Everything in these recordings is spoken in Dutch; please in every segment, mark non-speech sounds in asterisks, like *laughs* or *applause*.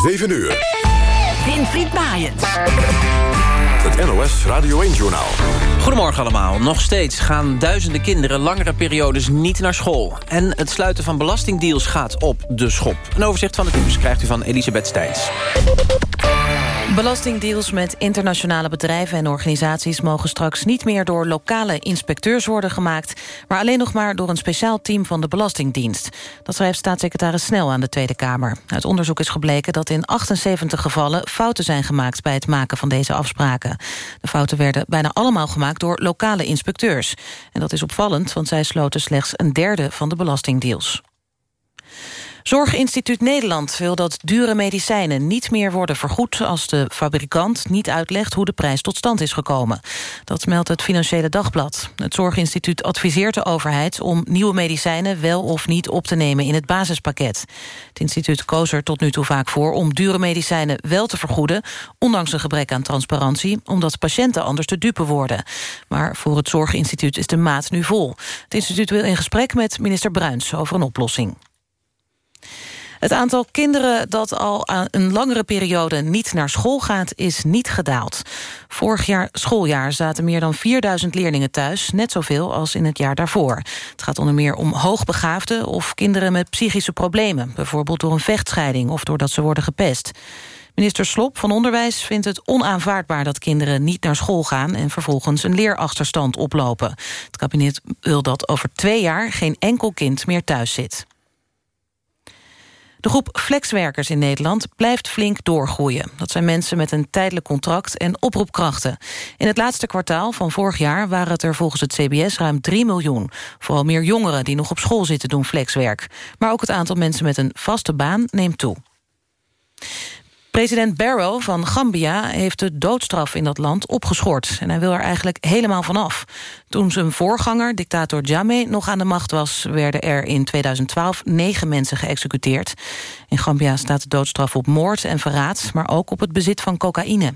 7 uur. Winfried Maaiens. Het NOS Radio 1-journaal. Goedemorgen allemaal. Nog steeds gaan duizenden kinderen langere periodes niet naar school. En het sluiten van belastingdeals gaat op de schop. Een overzicht van het nieuws krijgt u van Elisabeth Steins. Belastingdeals met internationale bedrijven en organisaties... mogen straks niet meer door lokale inspecteurs worden gemaakt... maar alleen nog maar door een speciaal team van de Belastingdienst. Dat schrijft staatssecretaris Snel aan de Tweede Kamer. Uit onderzoek is gebleken dat in 78 gevallen... fouten zijn gemaakt bij het maken van deze afspraken. De fouten werden bijna allemaal gemaakt door lokale inspecteurs. En dat is opvallend, want zij sloten slechts een derde van de belastingdeals. Zorginstituut Nederland wil dat dure medicijnen niet meer worden vergoed als de fabrikant niet uitlegt hoe de prijs tot stand is gekomen. Dat meldt het Financiële Dagblad. Het Zorginstituut adviseert de overheid om nieuwe medicijnen wel of niet op te nemen in het basispakket. Het instituut koos er tot nu toe vaak voor om dure medicijnen wel te vergoeden, ondanks een gebrek aan transparantie, omdat patiënten anders te dupe worden. Maar voor het Zorginstituut is de maat nu vol. Het instituut wil in gesprek met minister Bruins over een oplossing. Het aantal kinderen dat al een langere periode niet naar school gaat... is niet gedaald. Vorig jaar schooljaar zaten meer dan 4000 leerlingen thuis... net zoveel als in het jaar daarvoor. Het gaat onder meer om hoogbegaafden of kinderen met psychische problemen... bijvoorbeeld door een vechtscheiding of doordat ze worden gepest. Minister Slop van Onderwijs vindt het onaanvaardbaar dat kinderen niet naar school gaan en vervolgens een leerachterstand oplopen. Het kabinet wil dat over twee jaar geen enkel kind meer thuis zit. De groep flexwerkers in Nederland blijft flink doorgroeien. Dat zijn mensen met een tijdelijk contract en oproepkrachten. In het laatste kwartaal van vorig jaar waren het er volgens het CBS ruim 3 miljoen. Vooral meer jongeren die nog op school zitten doen flexwerk. Maar ook het aantal mensen met een vaste baan neemt toe. President Barrow van Gambia heeft de doodstraf in dat land opgeschort. En hij wil er eigenlijk helemaal vanaf. Toen zijn voorganger, dictator Jammeh, nog aan de macht was... werden er in 2012 negen mensen geëxecuteerd. In Gambia staat de doodstraf op moord en verraad... maar ook op het bezit van cocaïne.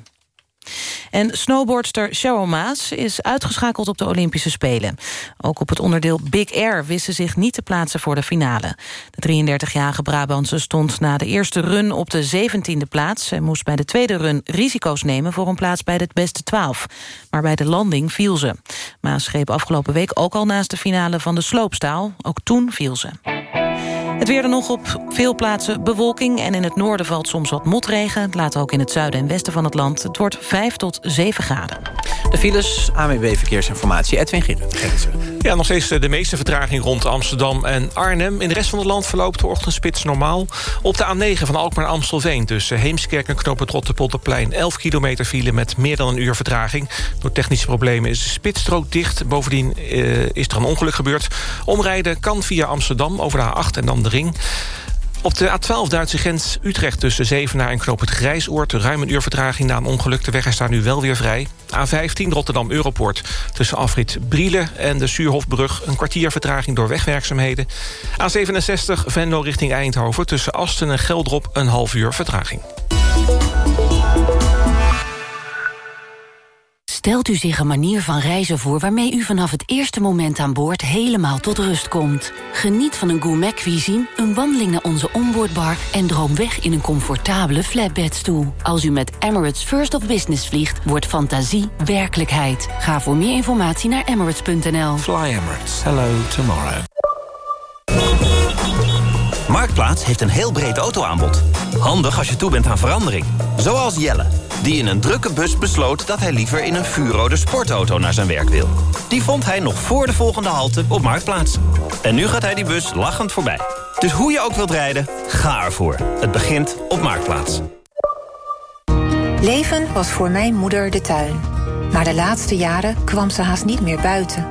En snowboardster Cheryl Maas is uitgeschakeld op de Olympische Spelen. Ook op het onderdeel Big Air wist ze zich niet te plaatsen voor de finale. De 33-jarige Brabantse stond na de eerste run op de 17e plaats... en moest bij de tweede run risico's nemen voor een plaats bij de beste 12. Maar bij de landing viel ze. Maas greep afgelopen week ook al naast de finale van de sloopstaal. Ook toen viel ze. Het weer dan nog op veel plaatsen bewolking... en in het noorden valt soms wat motregen. Later ook in het zuiden en westen van het land. Het wordt 5 tot 7 graden. De files, AWB Verkeersinformatie, Edwin Gerritsen. Ja, nog steeds de meeste vertraging rond Amsterdam en Arnhem. In de rest van het land verloopt de ochtendspits normaal. Op de A9 van Alkmaar naar Amstelveen... tussen Heemskerk en Knoop het Rotterpolderplein... 11 kilometer file met meer dan een uur vertraging. Door technische problemen is de spitsstrook dicht. Bovendien uh, is er een ongeluk gebeurd. Omrijden kan via Amsterdam over de A8 en dan Op de A12 Duitse grens Utrecht tussen Zevenaar en Knoop het Grijsoord... ruim een uur vertraging na een ongeluk. De weg is daar nu wel weer vrij. A15 Rotterdam Europoort tussen afrit Brielen en de Suurhofbrug... een kwartier vertraging door wegwerkzaamheden. A67 Venlo richting Eindhoven tussen Asten en Geldrop... een half uur vertraging. Stelt u zich een manier van reizen voor waarmee u vanaf het eerste moment aan boord helemaal tot rust komt. Geniet van een gourmet cuisine, een wandeling naar onze onboardbar en droom weg in een comfortabele flatbedstoel. Als u met Emirates First of Business vliegt, wordt fantasie werkelijkheid. Ga voor meer informatie naar emirates.nl. Fly Emirates. Hello tomorrow. Marktplaats heeft een heel breed autoaanbod. Handig als je toe bent aan verandering. Zoals Jelle, die in een drukke bus besloot... dat hij liever in een vuurrode sportauto naar zijn werk wil. Die vond hij nog voor de volgende halte op Marktplaats. En nu gaat hij die bus lachend voorbij. Dus hoe je ook wilt rijden, ga ervoor. Het begint op Marktplaats. Leven was voor mijn moeder de tuin. Maar de laatste jaren kwam ze haast niet meer buiten.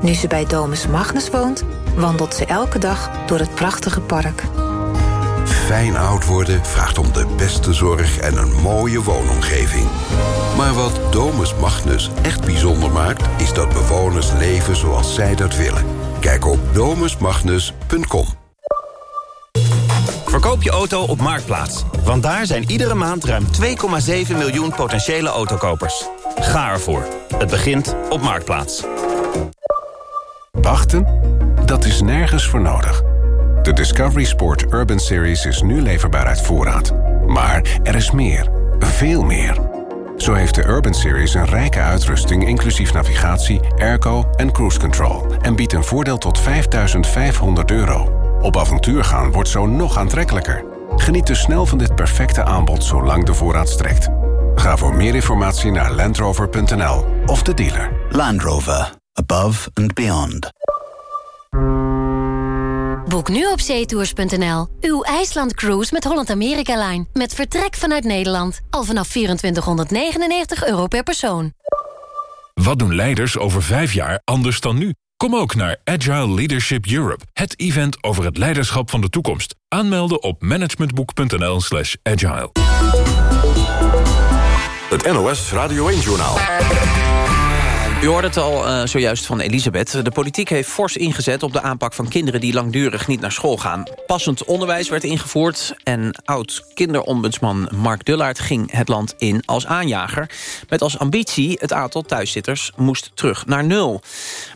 Nu ze bij Domus Magnus woont wandelt ze elke dag door het prachtige park. Fijn oud worden vraagt om de beste zorg en een mooie woonomgeving. Maar wat Domus Magnus echt bijzonder maakt... is dat bewoners leven zoals zij dat willen. Kijk op domusmagnus.com. Verkoop je auto op Marktplaats. Want daar zijn iedere maand ruim 2,7 miljoen potentiële autokopers. Ga ervoor. Het begint op Marktplaats. Wachten? Dat is nergens voor nodig. De Discovery Sport Urban Series is nu leverbaar uit voorraad. Maar er is meer. Veel meer. Zo heeft de Urban Series een rijke uitrusting... inclusief navigatie, airco en cruise control... en biedt een voordeel tot 5500 euro. Op avontuur gaan wordt zo nog aantrekkelijker. Geniet dus snel van dit perfecte aanbod zolang de voorraad strekt. Ga voor meer informatie naar landrover.nl of de dealer. Land Rover. Above and beyond. Boek nu op zeetours.nl. Uw IJsland cruise met Holland America Line. Met vertrek vanuit Nederland. Al vanaf 2499 euro per persoon. Wat doen leiders over vijf jaar anders dan nu? Kom ook naar Agile Leadership Europe. Het event over het leiderschap van de toekomst. Aanmelden op managementboek.nl slash agile. Het NOS Radio 1-journaal. U hoorde het al uh, zojuist van Elisabeth. De politiek heeft fors ingezet op de aanpak van kinderen... die langdurig niet naar school gaan. Passend onderwijs werd ingevoerd... en oud-kinderombudsman Mark Dullaert ging het land in als aanjager... met als ambitie het aantal thuiszitters moest terug naar nul.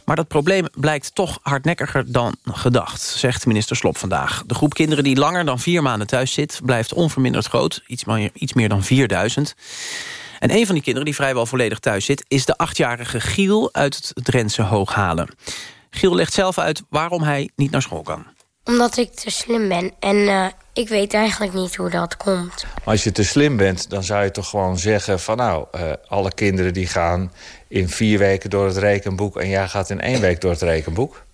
Maar dat probleem blijkt toch hardnekkiger dan gedacht... zegt minister Slop vandaag. De groep kinderen die langer dan vier maanden thuis zit... blijft onverminderd groot, iets meer dan 4000... En een van die kinderen die vrijwel volledig thuis zit... is de achtjarige Giel uit het Drentse Hooghalen. Giel legt zelf uit waarom hij niet naar school kan. Omdat ik te slim ben en uh, ik weet eigenlijk niet hoe dat komt. Als je te slim bent, dan zou je toch gewoon zeggen van... nou, uh, alle kinderen die gaan in vier weken door het rekenboek... en jij gaat in één week door het rekenboek?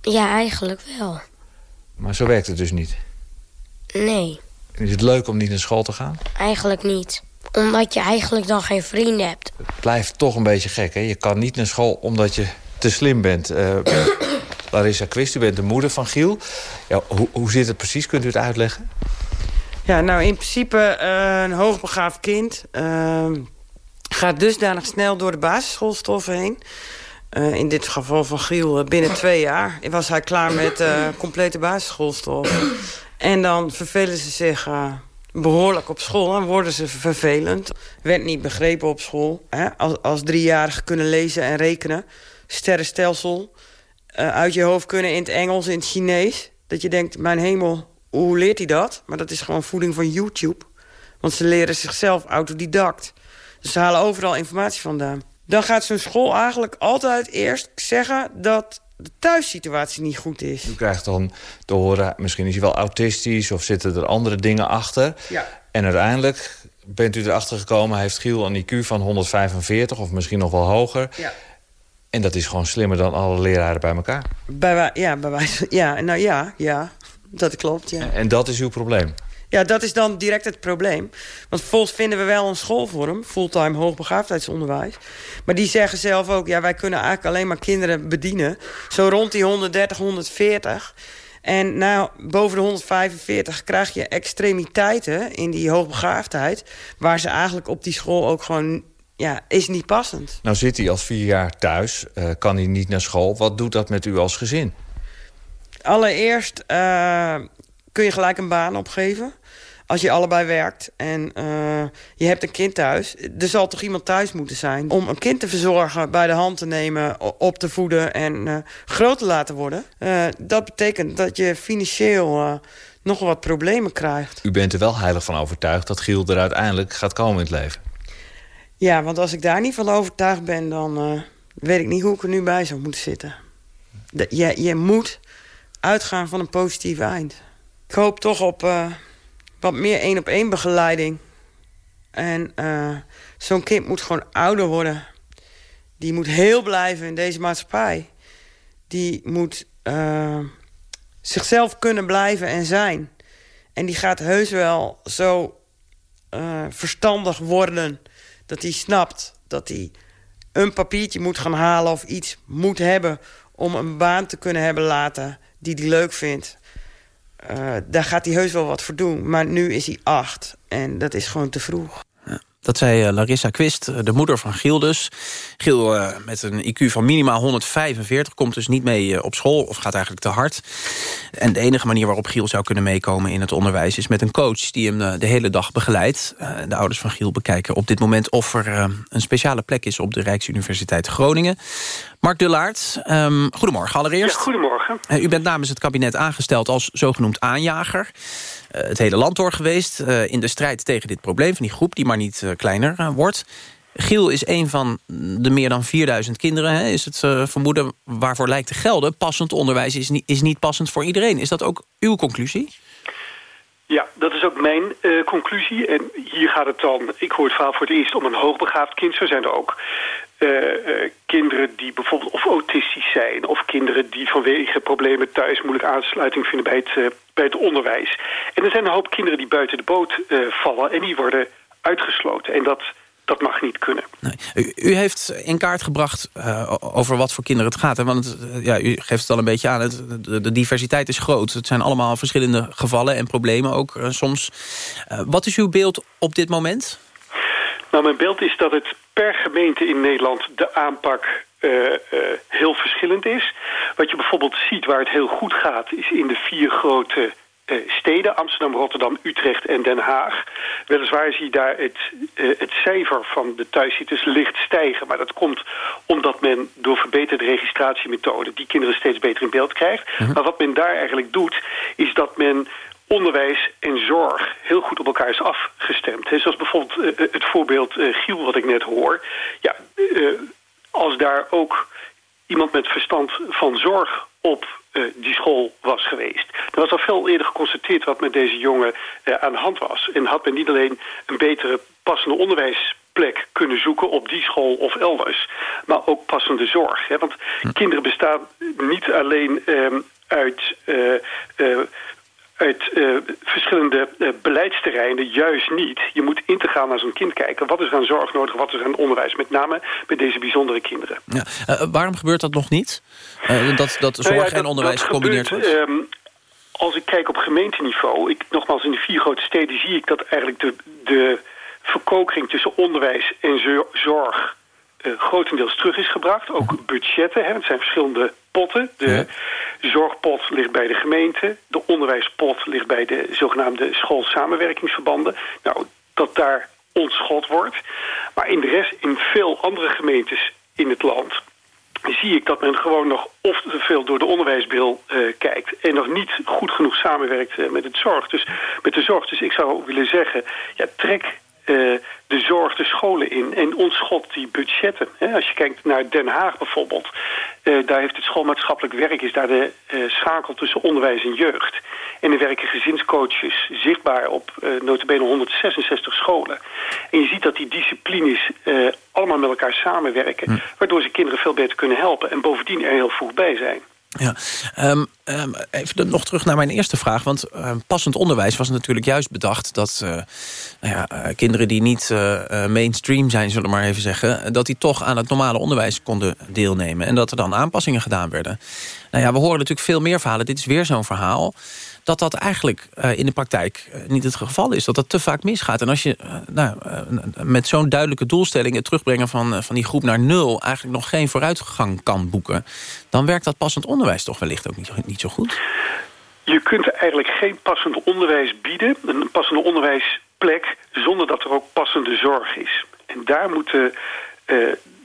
ja, eigenlijk wel. Maar zo werkt het dus niet? Nee. Is het leuk om niet naar school te gaan? Eigenlijk niet. Omdat je eigenlijk dan geen vrienden hebt. Het blijft toch een beetje gek, hè? Je kan niet naar school omdat je te slim bent. Uh, *clears throat* Larissa Quist, u bent de moeder van Giel. Ja, hoe, hoe zit het precies? Kunt u het uitleggen? Ja, nou in principe uh, een hoogbegaafd kind... Uh, gaat dusdanig snel door de basisschoolstoffen heen... Uh, in dit geval van Giel, binnen twee jaar was hij klaar met uh, complete basisschoolstof. En dan vervelen ze zich uh, behoorlijk op school en worden ze vervelend. Werd niet begrepen op school. Hè? Als, als driejarigen kunnen lezen en rekenen. Sterrenstelsel uh, uit je hoofd kunnen in het Engels, in het Chinees. Dat je denkt, mijn hemel, hoe leert hij dat? Maar dat is gewoon voeding van YouTube. Want ze leren zichzelf autodidact. Dus ze halen overal informatie vandaan. Dan gaat zo'n school eigenlijk altijd eerst zeggen dat de thuissituatie niet goed is. U krijgt dan te horen, misschien is hij wel autistisch... of zitten er andere dingen achter. Ja. En uiteindelijk bent u erachter gekomen... heeft Giel een IQ van 145 of misschien nog wel hoger. Ja. En dat is gewoon slimmer dan alle leraren bij elkaar. Bij, ja, bij wijze, ja, nou ja, ja, dat klopt. Ja. En dat is uw probleem? Ja, dat is dan direct het probleem. Want volgens vinden we wel een schoolvorm, fulltime hoogbegaafdheidsonderwijs. Maar die zeggen zelf ook, ja, wij kunnen eigenlijk alleen maar kinderen bedienen. Zo rond die 130, 140. En nou, boven de 145 krijg je extremiteiten in die hoogbegaafdheid... waar ze eigenlijk op die school ook gewoon ja, is niet passend. Nou zit hij al vier jaar thuis, uh, kan hij niet naar school. Wat doet dat met u als gezin? Allereerst uh, kun je gelijk een baan opgeven. Als je allebei werkt en uh, je hebt een kind thuis... er zal toch iemand thuis moeten zijn... om een kind te verzorgen, bij de hand te nemen... op te voeden en uh, groot te laten worden. Uh, dat betekent dat je financieel nog wat problemen krijgt. U bent er wel heilig van overtuigd dat Giel er uiteindelijk gaat komen in het leven. Ja, want als ik daar niet van overtuigd ben... dan weet ik niet hoe ik er nu bij zou moeten zitten. Je, je moet uitgaan van een positief eind. Ik hoop toch op wat meer één op één begeleiding. En uh, zo'n kind moet gewoon ouder worden. Die moet heel blijven in deze maatschappij. Die moet uh, zichzelf kunnen blijven en zijn. En die gaat heus wel zo verstandig worden... dat hij snapt dat hij een papiertje moet gaan halen... of iets moet hebben om een baan te kunnen hebben laten die hij leuk vindt. Uh, daar gaat hij heus wel wat voor doen. Maar nu is hij acht. En dat is gewoon te vroeg. Dat zei uh, Larissa Quist, de moeder van Giel dus. Giel met een IQ van minimaal 145 komt dus niet mee op school... of gaat eigenlijk te hard. En de enige manier waarop Giel zou kunnen meekomen in het onderwijs... is met een coach die hem de hele dag begeleidt. de ouders van Giel bekijken op dit moment... of er een speciale plek is op de Rijksuniversiteit Groningen. Mark Dullaert, um, goedemorgen allereerst. Ja, goedemorgen. Uh, u bent namens het kabinet aangesteld als zogenoemd aanjager. Uh, het hele land door geweest uh, in de strijd tegen dit probleem... van die groep die maar niet kleiner wordt. Giel is een van de meer dan 4000 kinderen, hè, is het vermoeden... waarvoor lijkt te gelden. Passend onderwijs is niet, is niet passend voor iedereen. Is dat ook uw conclusie? Ja, dat is ook mijn uh, conclusie. En hier gaat het dan, ik hoor het verhaal voor het eerst om een hoogbegaafd kind. Zo zijn er ook kinderen die bijvoorbeeld of autistisch zijn... of kinderen die vanwege problemen thuis moeilijk aansluiting vinden bij het, bij het onderwijs. En er zijn een hoop kinderen die buiten de boot vallen en die worden uitgesloten. En dat dat mag niet kunnen. Nee. U, u, heeft in kaart gebracht uh, over wat voor kinderen het gaat. Hè? Want het, ja, u geeft het al een beetje aan. Het, de, de, diversiteit is groot. Het zijn allemaal verschillende gevallen en problemen ook uh, soms. Uh, wat is uw beeld op dit moment? Nou, mijn beeld is dat het per gemeente in Nederland de aanpak heel verschillend is. Wat je bijvoorbeeld ziet waar het heel goed gaat... is in de vier grote uh, steden, Amsterdam, Rotterdam, Utrecht en Den Haag. Weliswaar zie je daar het, uh, het cijfer van de thuiszitters licht stijgen. Maar dat komt omdat men door verbeterde registratiemethoden... die kinderen steeds beter in beeld krijgt. Uh mhm. -huh. Maar wat men daar eigenlijk doet, is dat men onderwijs en zorg heel goed op elkaar is afgestemd. He, zoals bijvoorbeeld uh, het voorbeeld uh, Giel wat ik net hoor. Ja, uh, als daar ook iemand met verstand van zorg op die school was geweest. Er was al veel eerder geconstateerd wat met deze jongen aan de hand was. En had men niet alleen een betere passende onderwijsplek kunnen zoeken op die school of elders, maar ook passende zorg. Hè? Want hm. kinderen bestaan niet alleen um, uit uh, uit uh, verschillende uh, beleidsterreinen juist niet. Je moet integraal naar zo'n kind kijken. Wat is er aan zorg nodig, wat is er aan onderwijs? Met name bij deze bijzondere kinderen. Ja. Uh, waarom gebeurt dat nog niet? dat, dat zorg nou ja, dat, en onderwijs gecombineerd wordt? Um, als ik kijk op gemeenteniveau... Ik, nogmaals, in de vier grote steden zie ik dat eigenlijk de, de verkokering tussen onderwijs en zorg grotendeels terug is gebracht. Ook budgetten, hè, het zijn verschillende potten. De ja. Zorgpot ligt bij de gemeente. De onderwijspot ligt bij de zogenaamde schoolsamenwerkingsverbanden. Nou, dat daar ontschot wordt. Maar in de rest, in veel andere gemeentes in het land zie ik dat men gewoon nog of te veel door de onderwijsbril uh, kijkt... en nog niet goed genoeg samenwerkt uh, met, het zorg. Dus, met de zorg. Dus ik zou willen zeggen, ja, trek uh, de zorg de scholen in en ontschot die budgetten. als je kijkt naar Den Haag bijvoorbeeld, uh, daar heeft het schoolmaatschappelijk werk is daar de uh, schakel tussen onderwijs en jeugd. En er werken gezinscoaches zichtbaar op uh, notabene 166 scholen. En je ziet dat die disciplines allemaal met elkaar samenwerken, hm. waardoor ze kinderen veel beter kunnen helpen en bovendien er heel vroeg bij zijn. Ja, um, um, even nog terug naar mijn eerste vraag. Want uh, passend onderwijs was natuurlijk juist bedacht... dat uh, nou ja, uh, kinderen die niet uh, mainstream zijn, zullen we maar even zeggen... dat die toch aan het normale onderwijs konden deelnemen. En dat er dan aanpassingen gedaan werden. Nou ja, we horen natuurlijk veel meer verhalen. Dit is weer zo'n verhaal dat dat eigenlijk uh, in de praktijk uh, niet het geval is. Dat dat te vaak misgaat. En als je uh, nou, met zo'n duidelijke doelstelling... het terugbrengen van, van die groep naar nul... eigenlijk nog geen vooruitgang kan boeken... dan werkt dat passend onderwijs toch wellicht ook niet, niet zo goed? Je kunt eigenlijk geen passend onderwijs bieden... een passende onderwijsplek... zonder dat er ook passende zorg is. En daar moeten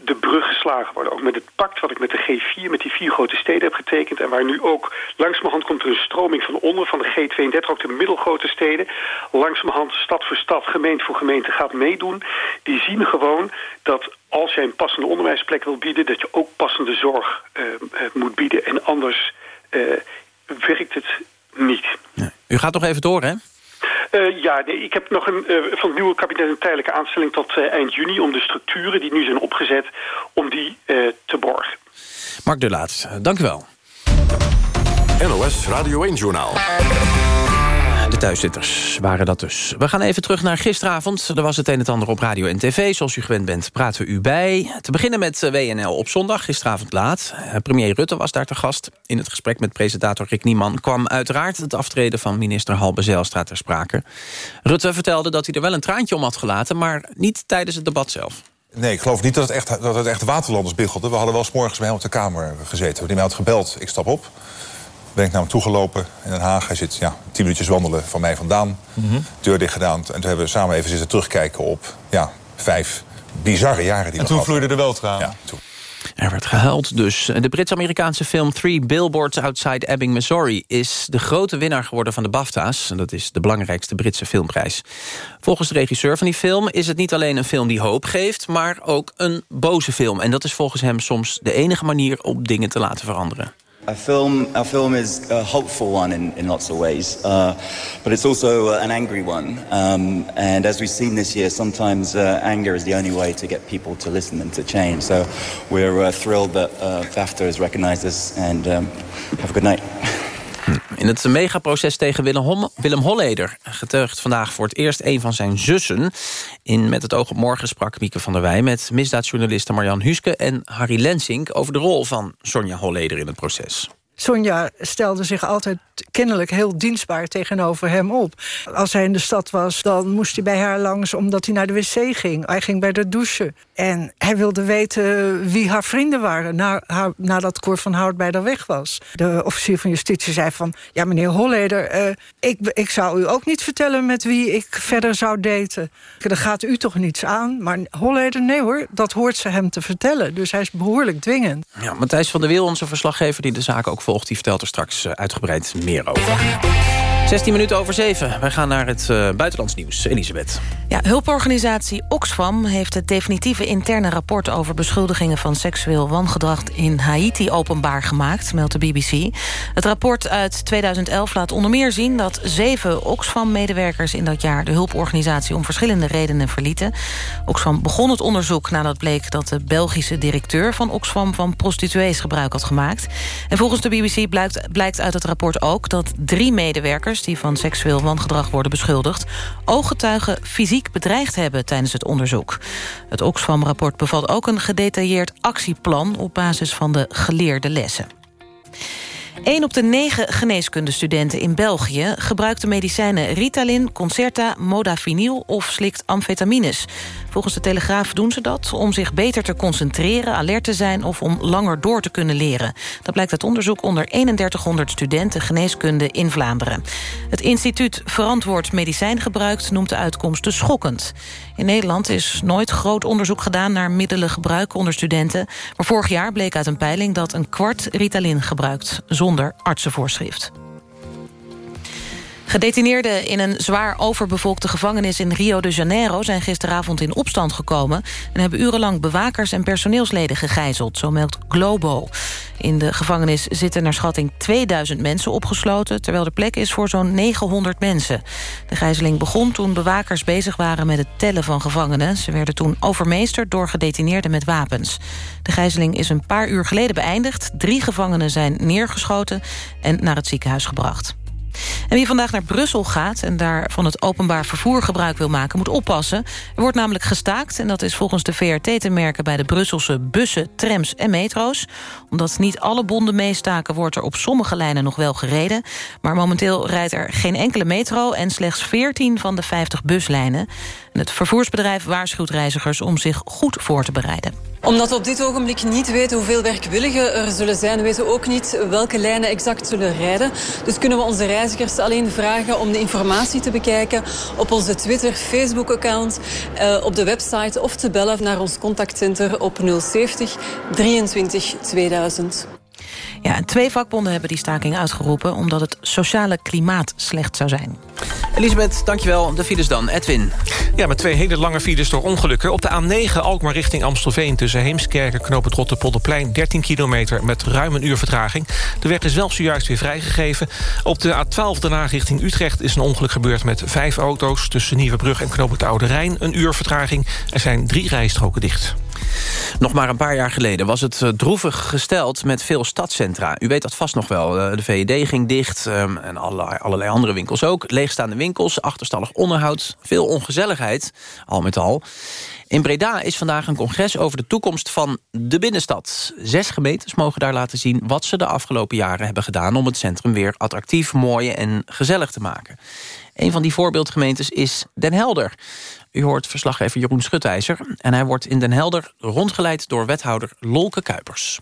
de brug geslagen worden. Ook met het pact wat ik met de G4, met die vier grote steden heb getekend... en waar nu ook langzamerhand komt er een stroming van onder... van de G32, ook de middelgrote steden. Langzamerhand, stad voor stad, gemeente voor gemeente gaat meedoen. Die zien gewoon dat als jij een passende onderwijsplek wil bieden... dat je ook passende zorg uh, moet bieden. En anders uh, werkt het niet. U gaat nog even door, hè? Uh, ja, nee, ik heb nog een, uh, van het nieuwe kabinet een tijdelijke aanstelling tot uh, eind juni... om de structuren die nu zijn opgezet, om die te borgen. Mark de Laat, dank u wel. NOS Radio 1-journaal. De thuiszitters waren dat dus. We gaan even terug naar gisteravond. Er was het een en ander op radio en tv. Zoals u gewend bent, praten we u bij. Te beginnen met WNL op zondag, gisteravond laat. Premier Rutte was daar te gast. In het gesprek met presentator Rick Nieman... kwam uiteraard het aftreden van minister Halbe Zijlstra ter sprake. Rutte vertelde dat hij er wel een traantje om had gelaten... maar niet tijdens het debat zelf. Nee, ik geloof niet dat het echt, dat het echt waterlanders biggelde. We hadden wel eens morgens bij hem op de kamer gezeten. Die mij had gebeld, ik stap op ben ik naar hem toegelopen in Den Haag. Hij zit ja, tien minuutjes wandelen van mij vandaan. Mm -hmm. Deur dicht gedaan. En toen hebben we samen even zitten terugkijken op ja, vijf bizarre jaren die En toen vloeide er wel tranen? Ja, toen. Er werd gehuild dus. De Brits-Amerikaanse film Three Billboards Outside Ebbing, Missouri... is de grote winnaar geworden van de BAFTA's. Dat is de belangrijkste Britse filmprijs. Volgens de regisseur van die film is het niet alleen een film die hoop geeft... maar ook een boze film. En dat is volgens hem soms de enige manier om dingen te laten veranderen. Our film, our film is a hopeful one in, in lots of ways, uh, but it's also uh, an angry one. Um, and as we've seen this year, sometimes uh, anger is the only way to get people to listen and to change. So we're uh, thrilled that uh, BAFTA has recognized us, and um, have a good night. *laughs* In het megaproces tegen Willem, Holleder getuigt vandaag voor het eerst een van zijn zussen. In Met het oog op morgen sprak Mieke van der Wij met misdaadjournalisten Marjan Huske en Harry Lensink over de rol van Sonja Holleder in het proces. Sonja stelde zich altijd kennelijk heel dienstbaar tegenover hem op. Als hij in de stad was, dan moest hij bij haar langs... omdat hij naar de wc ging. Hij ging bij de douche. En hij wilde weten wie haar vrienden waren... Na, haar, nadat Cor van Hout bij haar weg was. De officier van justitie zei van... ja, meneer Holleder, uh, ik, ik zou u ook niet vertellen... met wie ik verder zou daten. Er gaat u toch niets aan? Maar Holleder, nee hoor, dat hoort ze hem te vertellen. Dus hij is behoorlijk dwingend. Ja, Matthijs van der Wiel, onze verslaggever... die de zaak ook volgt, die vertelt er straks eh, uitgebreid meer over. 16 minuten over 7. Wij gaan naar het uh, buitenlands nieuws. Elisabeth. Ja, hulporganisatie Oxfam heeft het definitieve interne rapport... over beschuldigingen van seksueel wangedrag in Haiti openbaar gemaakt, meldt de BBC. Het rapport uit 2011 laat onder meer zien dat zeven Oxfam-medewerkers... in dat jaar de hulporganisatie om verschillende redenen verlieten. Oxfam begon het onderzoek nadat bleek dat de Belgische directeur van Oxfam... van prostituees gebruik had gemaakt. En volgens de BBC blijkt, blijkt uit het rapport ook dat drie medewerkers die van seksueel wangedrag worden beschuldigd... ooggetuigen fysiek bedreigd hebben tijdens het onderzoek. Het Oxfam-rapport bevat ook een gedetailleerd actieplan... op basis van de geleerde lessen. Een op de negen geneeskundestudenten in België... gebruikt de medicijnen Ritalin, Concerta, Modafinil of slikt amfetamines. Volgens de Telegraaf doen ze dat om zich beter te concentreren... alert te zijn of om langer door te kunnen leren. Dat blijkt uit onderzoek onder 3100 studenten geneeskunde in Vlaanderen. Het instituut Verantwoord Medicijngebruik noemt de uitkomsten schokkend. In Nederland is nooit groot onderzoek gedaan naar middelengebruik onder studenten. Maar vorig jaar bleek uit een peiling dat een kwart Ritalin gebruikt... zonder artsenvoorschrift. Gedetineerden in een zwaar overbevolkte gevangenis in Rio de Janeiro... zijn gisteravond in opstand gekomen... en hebben urenlang bewakers en personeelsleden gegijzeld. Zo meldt Globo. In de gevangenis zitten naar schatting 2000 mensen opgesloten... terwijl er plek is voor zo'n 900 mensen. De gijzeling begon toen bewakers bezig waren met het tellen van gevangenen. Ze werden toen overmeesterd door gedetineerden met wapens. De gijzeling is een paar uur geleden beëindigd. Drie gevangenen zijn neergeschoten en naar het ziekenhuis gebracht. En wie vandaag naar Brussel gaat en daar van het openbaar vervoer gebruik wil maken... moet oppassen. Er wordt namelijk gestaakt en dat is volgens de VRT te merken... bij de Brusselse bussen, trams en metro's. Omdat niet alle bonden meestaken wordt er op sommige lijnen nog wel gereden. Maar momenteel rijdt er geen enkele metro... en slechts 14 van de 50 buslijnen. En het vervoersbedrijf waarschuwt reizigers om zich goed voor te bereiden omdat we op dit ogenblik niet weten hoeveel werkwilligen er zullen zijn... weten we ook niet welke lijnen exact zullen rijden. Dus kunnen we onze reizigers alleen vragen om de informatie te bekijken... op onze Twitter, Facebook-account, uh, op de website... of te bellen naar ons contactcenter op 070 23 2000. Ja, twee vakbonden hebben die staking uitgeroepen... omdat het sociale klimaat slecht zou zijn. Elisabeth, dankjewel. De files dan. Edwin. Ja, met twee hele lange files door ongelukken. Op de A9 Alkmaar richting Amstelveen... tussen Heemskerk en Knoop het Rotterpolderplein... 13 kilometer met ruim een uur vertraging. De weg is wel zojuist weer vrijgegeven. Op de A12 daarna richting Utrecht is een ongeluk gebeurd... met vijf auto's tussen Nieuwebrug en Knoop het Oude Rijn. Een uur vertraging. Er zijn drie rijstroken dicht. Nog maar een paar jaar geleden was het eh, droevig gesteld met veel stadscentra. U weet dat vast nog wel. Eh, de VED ging dicht ehm, en allerlei andere winkels ook. Leegstaande winkels, achterstallig onderhoud, veel ongezelligheid, al met al. In Breda is vandaag een congres over de toekomst van de binnenstad. Zes gemeentes mogen daar laten zien wat ze de afgelopen jaren hebben gedaan... om het centrum weer attractief, mooi en gezellig te maken. Een van die voorbeeldgemeentes is Den Helder. U hoort verslaggever Jeroen Schutijzer. En hij wordt in Den Helder rondgeleid door wethouder Lolke Kuipers.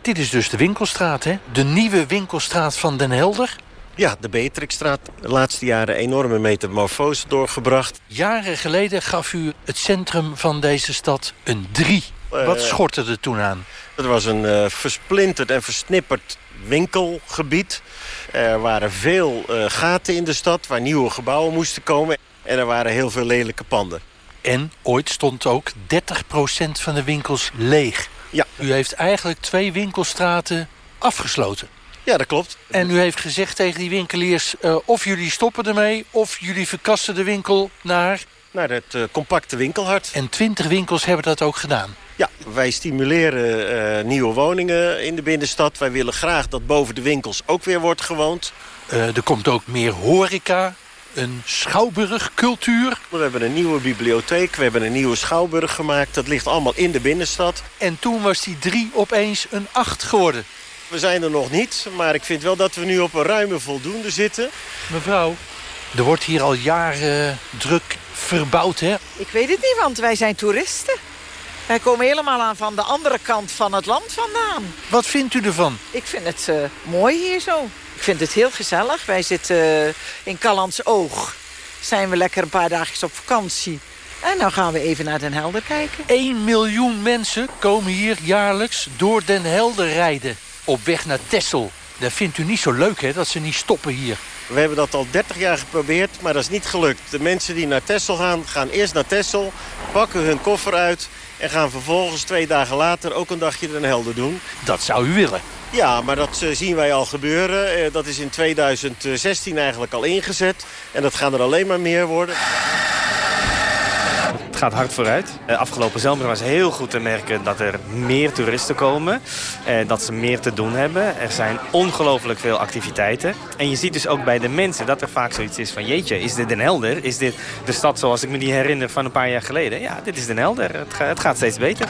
Dit is dus de winkelstraat, hè? De nieuwe winkelstraat van Den Helder. Ja, de Beatrixstraat. De laatste jaren enorme metamorfose doorgebracht. Jaren geleden gaf u het centrum van deze stad een 3. Wat schortte er toen aan? Het was een uh, versplinterd en versnipperd winkelgebied. Er waren veel uh, gaten in de stad waar nieuwe gebouwen moesten komen. En er waren heel veel lelijke panden. En ooit stond ook 30% van de winkels leeg. Ja. U heeft eigenlijk twee winkelstraten afgesloten. Ja, dat klopt. En u heeft gezegd tegen die winkeliers... Uh, of jullie stoppen ermee, of jullie verkassen de winkel naar... Naar het uh, compacte winkelhart. En 20 winkels hebben dat ook gedaan. Ja, wij stimuleren uh, nieuwe woningen in de binnenstad. Wij willen graag dat boven de winkels ook weer wordt gewoond. er komt ook meer horeca, een schouwburgcultuur. We hebben een nieuwe bibliotheek, we hebben een nieuwe schouwburg gemaakt. Dat ligt allemaal in de binnenstad. En toen was die drie opeens een acht geworden. We zijn er nog niet, maar ik vind wel dat we nu op een ruime voldoende zitten. Mevrouw, er wordt hier al jaren druk verbouwd, hè? Ik weet het niet, want wij zijn toeristen. Wij komen helemaal aan van de andere kant van het land vandaan. Wat vindt u ervan? Ik vind het uh, mooi hier zo. Ik vind het heel gezellig. Wij zitten uh, in Callands Oog. Zijn we lekker een paar dagjes op vakantie. En dan gaan we even naar Den Helder kijken. 1 miljoen mensen komen hier jaarlijks door Den Helder rijden. Op weg naar Texel. Dat vindt u niet zo leuk, hè, dat ze niet stoppen hier. We hebben dat al 30 jaar geprobeerd, maar dat is niet gelukt. De mensen die naar Texel gaan, gaan eerst naar Texel, pakken hun koffer uit... en gaan vervolgens twee dagen later ook een dagje Den Helder doen. Dat zou u willen. Ja, maar dat uh, zien wij al gebeuren. Uh, dat is in 2016 eigenlijk al ingezet. En dat gaan er alleen maar meer worden. Het gaat hard vooruit. Uh, afgelopen zomer was heel goed te merken dat er meer toeristen komen. dat ze meer te doen hebben. Er zijn ongelooflijk veel activiteiten. En je ziet dus ook bij de mensen dat er vaak zoiets is van... jeetje, is dit Den Helder? Is dit de stad zoals ik me die herinner van een paar jaar geleden? Ja, dit is Den Helder. Het gaat steeds beter.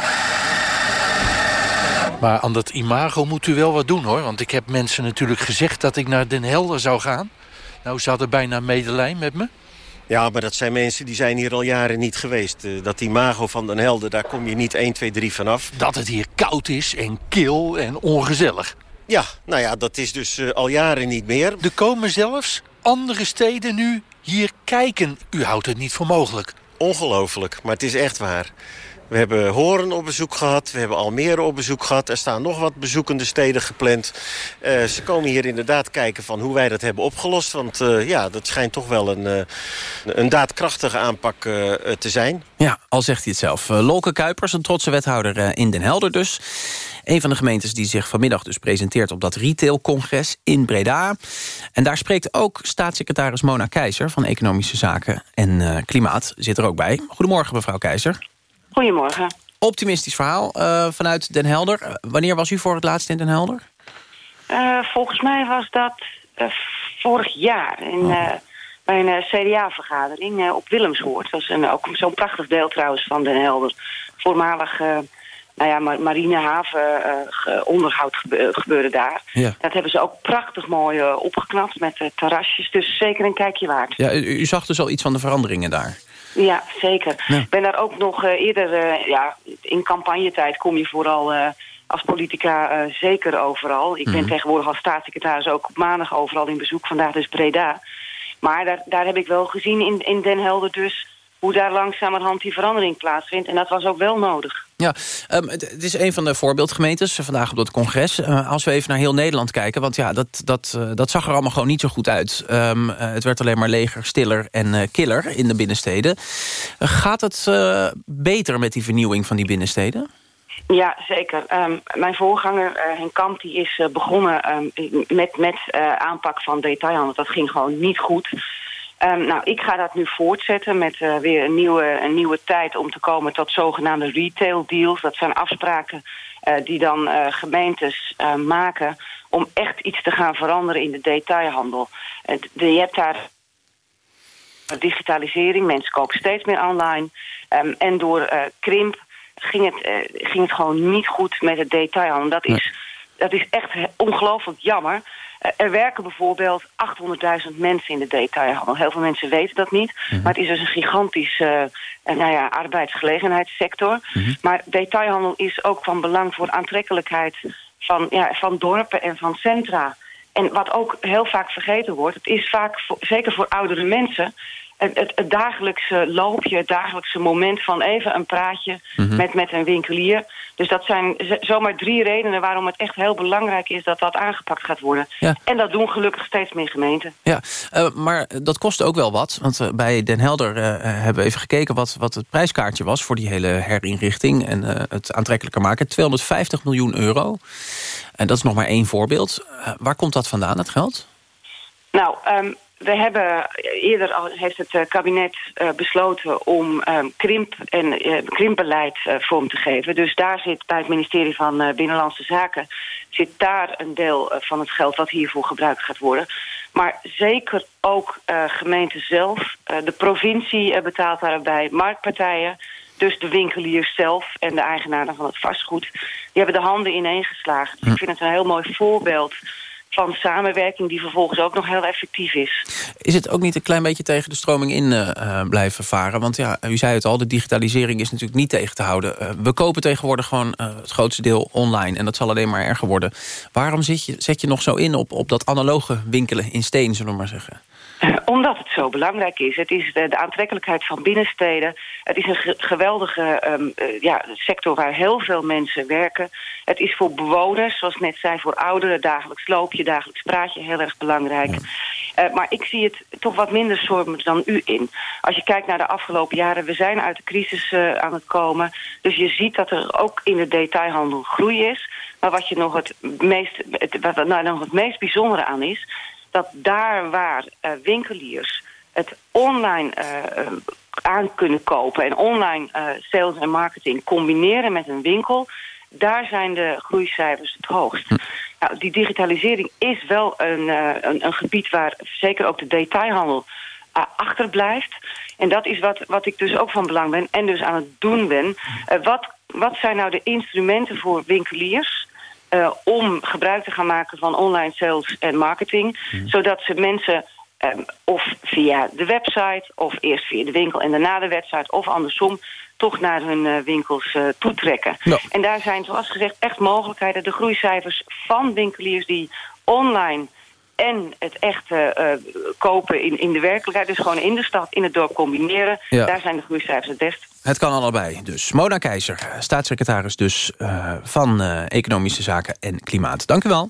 Maar aan dat imago moet u wel wat doen, hoor. Want ik heb mensen natuurlijk gezegd dat ik naar Den Helder zou gaan. Nou, ze hadden bijna medelijn met me. Ja, maar dat zijn mensen die zijn hier al jaren niet geweest. Uh, dat imago van Den Helder, daar kom je niet 1, 2, 3 vanaf. Dat het hier koud is en kil en ongezellig. Ja, nou ja, dat is dus uh, al jaren niet meer. Er komen zelfs andere steden nu hier kijken. U houdt het niet voor mogelijk. Ongelooflijk, maar het is echt waar. We hebben Horen op bezoek gehad, we hebben Almere op bezoek gehad. Er staan nog wat bezoekende steden gepland. Uh, ze komen hier inderdaad kijken van hoe wij dat hebben opgelost. Want uh, ja, dat schijnt toch wel een, uh, een daadkrachtige aanpak te zijn. Ja, al zegt hij het zelf. Lolke Kuipers, een trotse wethouder in Den Helder dus. Een van de gemeentes die zich vanmiddag dus presenteert... op dat retailcongres in Breda. En daar spreekt ook staatssecretaris Mona Keizer... van Economische Zaken en Klimaat, zit er ook bij. Goedemorgen, mevrouw Keizer. Goedemorgen. Optimistisch verhaal uh, vanuit Den Helder. wanneer was u voor het laatst in Den Helder? Uh, volgens mij was dat uh, vorig jaar in, oh. bij een CDA-vergadering op Willemshoort. Dat is een, ook zo'n prachtig deel trouwens van Den Helder. Voormalig nou ja, marinehaven onderhoud gebe gebeurde daar. Ja. Dat hebben ze ook prachtig mooi opgeknapt met terrasjes. Dus zeker een kijkje waard. Ja, u, u zag dus al iets van de veranderingen daar. Ja, zeker. Ik ben daar ook nog uh, eerder... Uh, ja, in campagnetijd kom je vooral uh, als politica zeker overal. Ik ben Mhm. tegenwoordig als staatssecretaris ook op maandag overal in bezoek. Vandaag dus Breda. Maar daar, daar heb ik wel gezien in, in Den Helder dus... hoe daar langzamerhand die verandering plaatsvindt. En dat was ook wel nodig. Ja, um, het, het, is een van de voorbeeldgemeentes vandaag op dat congres. Uh, als we even naar heel Nederland kijken, want ja, dat, dat, uh, dat zag er allemaal gewoon niet zo goed uit. Um, uh, het werd alleen maar leger, stiller en killer in de binnensteden. gaat het beter met die vernieuwing van die binnensteden? Ja, zeker. Um, mijn voorganger Henk Kamp die is begonnen met, met aanpak van detailhandel. Dat ging gewoon niet goed. Um, nou, ik ga dat nu voortzetten met uh, weer een nieuwe, een nieuwe tijd om te komen tot zogenaamde retail deals. Dat zijn afspraken uh, die dan uh, gemeentes maken om echt iets te gaan veranderen in de detailhandel. De, je hebt daar digitalisering, mensen kopen steeds meer online. Um, en door krimp ging het, ging het gewoon niet goed met het detailhandel. Dat is, dat is echt ongelooflijk jammer. Er werken bijvoorbeeld 800.000 mensen in de detailhandel. Heel veel mensen weten dat niet. Mhm. Maar het is dus een gigantische uh, nou ja, arbeidsgelegenheidssector. Mhm. Maar detailhandel is ook van belang voor aantrekkelijkheid van, ja, van dorpen en van centra. En wat ook heel vaak vergeten wordt... het is vaak, voor, zeker voor oudere mensen... het, het, dagelijkse loopje, het dagelijkse moment van even een praatje Mhm. met, met een winkelier. Dus dat zijn zomaar drie redenen waarom het echt heel belangrijk is dat dat aangepakt gaat worden. Ja. En dat doen gelukkig steeds meer gemeenten. Ja, eh, maar dat kost ook wel wat. Want eh, bij Den Helder eh, hebben we even gekeken wat, wat het prijskaartje was... voor die hele herinrichting en het aantrekkelijker maken. 250 miljoen euro. En dat is nog maar één voorbeeld. Waar komt dat vandaan, het geld? Nou, ehm, we hebben eerder al heeft het eh, kabinet eh, besloten om ehm, krimp en eh, krimpbeleid eh, vorm te geven. Dus daar zit bij het ministerie van eh, Binnenlandse Zaken zit daar een deel eh, van het geld wat hiervoor gebruikt gaat worden. Maar zeker ook eh, gemeenten zelf, eh, de provincie eh, betaalt daarbij, marktpartijen. Dus de winkeliers zelf en de eigenaren van het vastgoed... die hebben de handen ineengeslagen. Dus ik vind het een heel mooi voorbeeld van samenwerking... die vervolgens ook nog heel effectief is. Is het ook niet een klein beetje tegen de stroming in eh, eh, blijven varen? Want ja, u zei het al, de digitalisering is natuurlijk niet tegen te houden. Eh, we kopen tegenwoordig gewoon het grootste deel online. En dat zal alleen maar erger worden. Waarom zet je, zet je nog zo in op, op dat analoge winkelen in steen, zullen we maar zeggen? Eh, Omdat het zo belangrijk is. Het is de, de aantrekkelijkheid van binnensteden. Het is een ge- geweldige ehm, eh, ja, sector waar heel veel mensen werken. Het is voor bewoners, zoals ik net zei, voor ouderen... dagelijks loopje, dagelijks praatje, heel erg belangrijk. Eh, maar ik zie het toch wat minder zorgend dan u in. Als je kijkt naar de afgelopen jaren, we zijn uit de crisis aan het komen. Dus je ziet dat er ook in de detailhandel groei is. Maar wat, je nog het, meest, het, wat nou nog het meest bijzondere aan is... dat daar waar eh, winkeliers het online eh, eh, aan kunnen kopen... en online sales en marketing combineren met een winkel... daar zijn de groeicijfers het hoogst. Nou, die digitalisering is wel een, een, een gebied waar zeker ook de detailhandel achterblijft. En dat is wat, wat ik dus ook van belang ben en dus aan het doen ben. Uh, wat, wat zijn nou de instrumenten voor winkeliers... Uh, om gebruik te gaan maken van online sales en marketing... zodat ze mensen um, of via de website... of eerst via de winkel en daarna de website... of andersom toch naar hun uh, winkels uh, toetrekken. En daar zijn, zoals gezegd, echt mogelijkheden. De groeicijfers van winkeliers die online en het echte uh, kopen in, in de werkelijkheid... dus gewoon in de stad, in het dorp combineren... Ja. daar zijn de groeicijfers het best. Het kan allebei. Dus Mona Keizer, staatssecretaris dus uh, van uh, Economische Zaken en Klimaat. Dank u wel.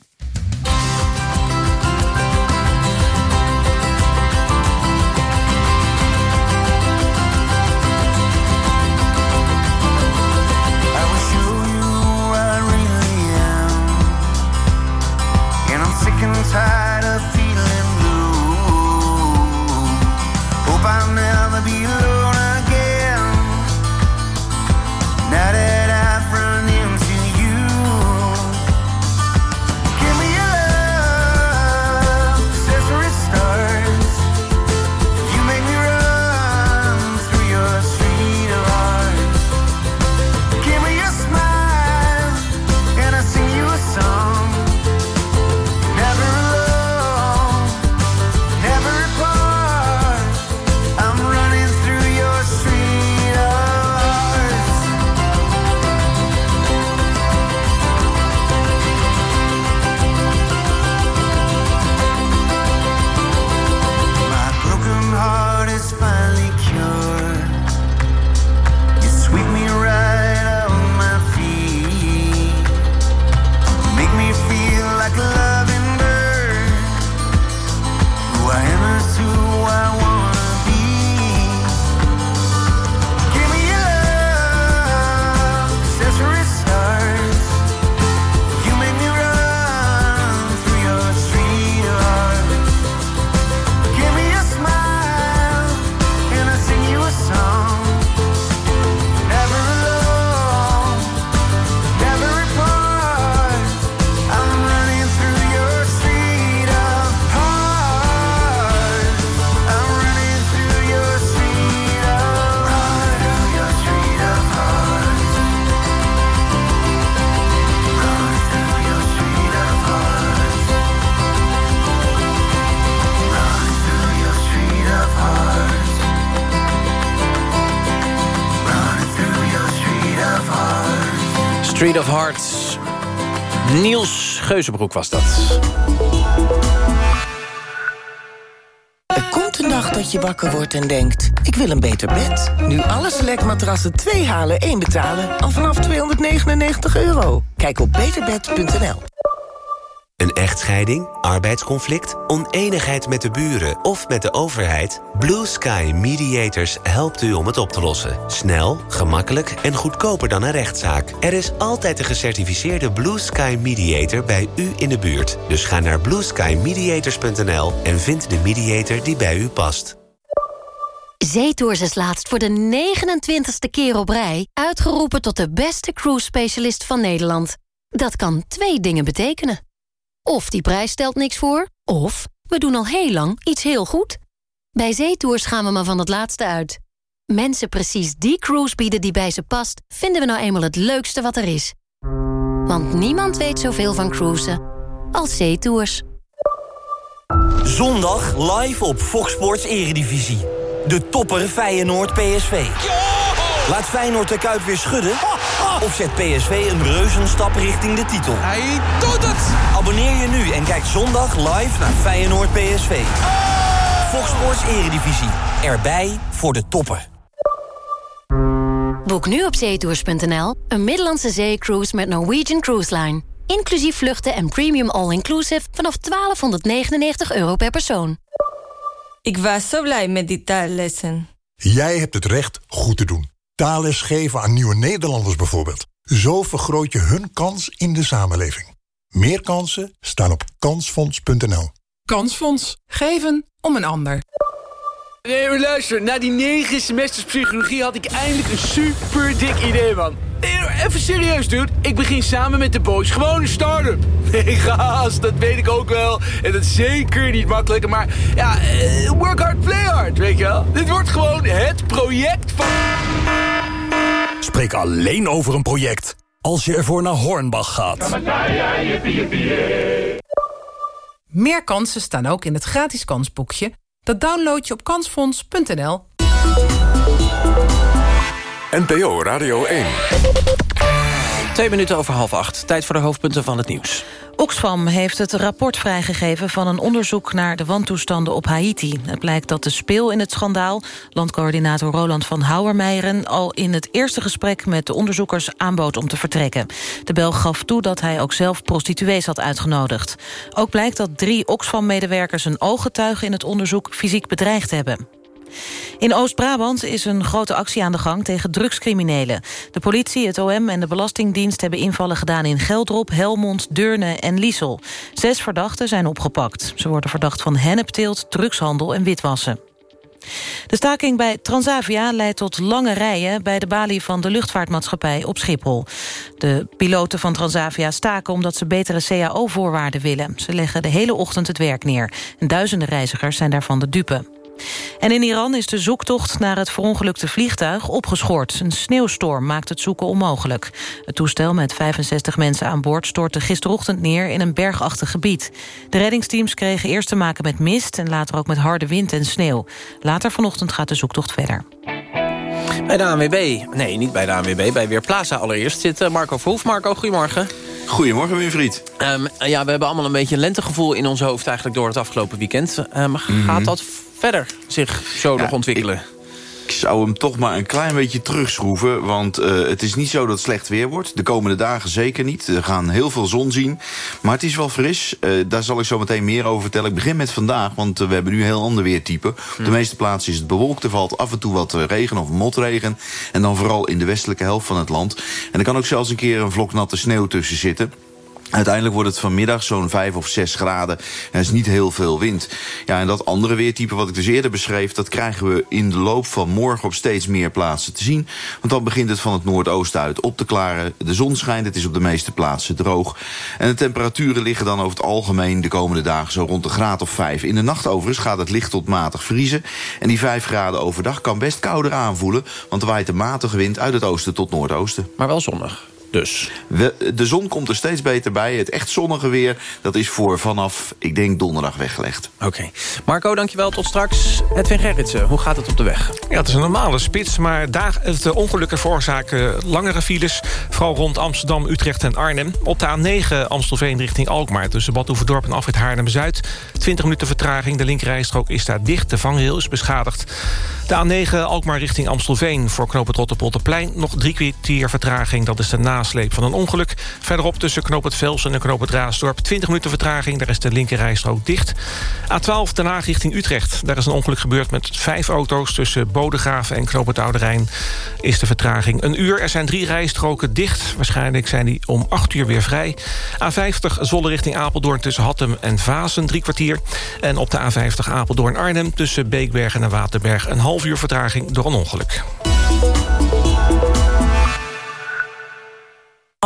Geuzenbroek was dat. Er komt een dag dat je wakker wordt en denkt... ik wil een beter bed. Nu alle Select-matrassen 2 halen, 1 betalen... al vanaf 299 euro. Kijk op beterbed.nl. Echtscheiding, arbeidsconflict, oneenigheid met de buren of met de overheid? Blue Sky Mediators helpt u om het op te lossen. Snel, gemakkelijk en goedkoper dan een rechtszaak. Er is altijd een gecertificeerde Blue Sky Mediator bij u in de buurt. Dus ga naar blueskymediators.nl en vind de mediator die bij u past. Zeetours is laatst voor de 29ste keer op rij... uitgeroepen tot de beste cruise specialist van Nederland. Dat kan twee dingen betekenen. Of die prijs stelt niks voor, of we doen al heel lang iets heel goed. Bij Zeetours gaan we maar van het laatste uit. Mensen precies die cruise bieden die bij ze past... vinden we nou eenmaal het leukste wat er is. Want niemand weet zoveel van cruisen als Zeetours. Zondag live op Fox Sports Eredivisie. De topper Feyenoord PSV. Laat Feyenoord de Kuip weer schudden? Of zet PSV een reuzenstap richting de titel? Hij doet het! Abonneer je nu en kijk zondag live naar Feyenoord PSV. Fox Sports Eredivisie. Erbij voor de toppen. Boek nu op zeetours.nl een Middellandse zeecruise met Norwegian Cruise Line. Inclusief vluchten en premium all-inclusive vanaf 1299 euro per persoon. Ik was zo blij met die taallessen. Jij hebt het recht goed te doen. Taalles geven aan nieuwe Nederlanders bijvoorbeeld. Zo vergroot je hun kans in de samenleving. Meer kansen staan op kansfonds.nl. Kansfonds. Geven om een ander. Nee, maar luister. Na die negen semesters psychologie had ik eindelijk een super dik idee, man. Nee, even serieus, dude. Ik begin samen met de boys gewoon een start-up. *laughs* Nee, gast, dat weet ik ook wel. En dat is zeker niet makkelijk. Maar ja, eh, work hard, play hard, weet je wel. Dit wordt gewoon het project van... Spreek alleen over een project als je ervoor naar Hornbach gaat. Meer kansen staan ook in het gratis kansboekje. Dat download je op kansfonds.nl. NPO Radio 1. Twee minuten over half acht. Tijd voor de hoofdpunten van het nieuws. Oxfam heeft het rapport vrijgegeven van een onderzoek naar de wantoestanden op Haiti. Het blijkt dat de speel in het schandaal, landcoördinator Roland van Houwermeijeren, al in het eerste gesprek met de onderzoekers aanbood om te vertrekken. De Belg gaf toe dat hij ook zelf prostituees had uitgenodigd. Ook blijkt dat drie Oxfam-medewerkers een ooggetuige in het onderzoek fysiek bedreigd hebben. In Oost-Brabant is een grote actie aan de gang tegen drugscriminelen. De politie, het OM en de Belastingdienst hebben invallen gedaan in Geldrop, Helmond, Deurne en Liesel. Zes verdachten zijn opgepakt. Ze worden verdacht van hennepteelt, drugshandel en witwassen. De staking bij Transavia leidt tot lange rijen... bij de balie van de luchtvaartmaatschappij op Schiphol. De piloten van Transavia staken omdat ze betere CAO-voorwaarden willen. Ze leggen de hele ochtend het werk neer. En duizenden reizigers zijn daarvan de dupe. En in Iran is de zoektocht naar het verongelukte vliegtuig opgeschort. Een sneeuwstorm maakt het zoeken onmogelijk. Het toestel met 65 mensen aan boord stortte gisterochtend neer in een bergachtig gebied. De reddingsteams kregen eerst te maken met mist en later ook met harde wind en sneeuw. Later vanochtend gaat de zoektocht verder. Bij de ANWB, nee, niet bij de ANWB, bij Weerplaza allereerst zit eh, Marco Verhoef. Marco, goedemorgen. Goedemorgen, Winfried. Um, ja, we hebben allemaal een beetje een lentegevoel in ons hoofd... eigenlijk door het afgelopen weekend. Um, gaat dat verder zich zo nog ontwikkelen? Ik zou hem toch maar een klein beetje terugschroeven. Want uh, het is niet zo dat het slecht weer wordt. De komende dagen zeker niet. We gaan heel veel zon zien. Maar het is wel fris. Uh, daar zal ik zo meteen meer over vertellen. Ik begin met vandaag, want uh, we hebben nu een heel ander weertype. Op de meeste plaatsen is het bewolkt. Er valt af en toe wat regen of motregen. En dan vooral in de westelijke helft van het land. En er kan ook zelfs een keer een vlok natte sneeuw tussen zitten. Uiteindelijk wordt het vanmiddag zo'n 5 of 6 graden. Er is niet heel veel wind. Ja, en dat andere weertype wat ik dus eerder beschreef... dat krijgen we in de loop van morgen op steeds meer plaatsen te zien. Want dan begint het van het noordoosten uit op te klaren. De zon schijnt, het is op de meeste plaatsen droog. En de temperaturen liggen dan over het algemeen de komende dagen... zo rond de graad of 5. In de nacht overigens gaat het licht tot matig vriezen. En die 5 graden overdag kan best kouder aanvoelen... want er waait een matige wind uit het oosten tot noordoosten. Maar wel zonnig. Dus. We, de zon komt er steeds beter bij. Het echt zonnige weer, dat is voor vanaf, ik denk, donderdag weggelegd. Oké. Marco, dankjewel. Tot straks. Edwin Gerritsen, hoe gaat het op de weg? Ja, het is een normale spits, maar daar het ongelukken veroorzaken langere files. Vooral rond Amsterdam, Utrecht en Arnhem. Op de A9 Amstelveen richting Alkmaar tussen Bad Oeverdorp en Afrit Haarlem-Zuid. 20 minuten vertraging, de linkerrijstrook is daar dicht. De vangrail is beschadigd. De A9 Alkmaar richting Amstelveen voor knoop het Rotterpolderplein. Nog drie kwartier vertraging, dat is de nasleep van een ongeluk. Verderop tussen knoop het Velsen en knoop het Raasdorp. 20 minuten vertraging, daar is de linkerrijstrook dicht. A12 Den Haag richting Utrecht. Daar is een ongeluk gebeurd met vijf auto's... tussen Bodegraven en knoop het is de vertraging een uur. Er zijn drie rijstroken dicht. Waarschijnlijk zijn die om 8 uur weer vrij. A50 Zolle richting Apeldoorn tussen Hattem en Vazen, drie kwartier. En op de A50 Apeldoorn-Arnhem tussen Beekbergen en Waterberg... een half uur vertraging door een ongeluk.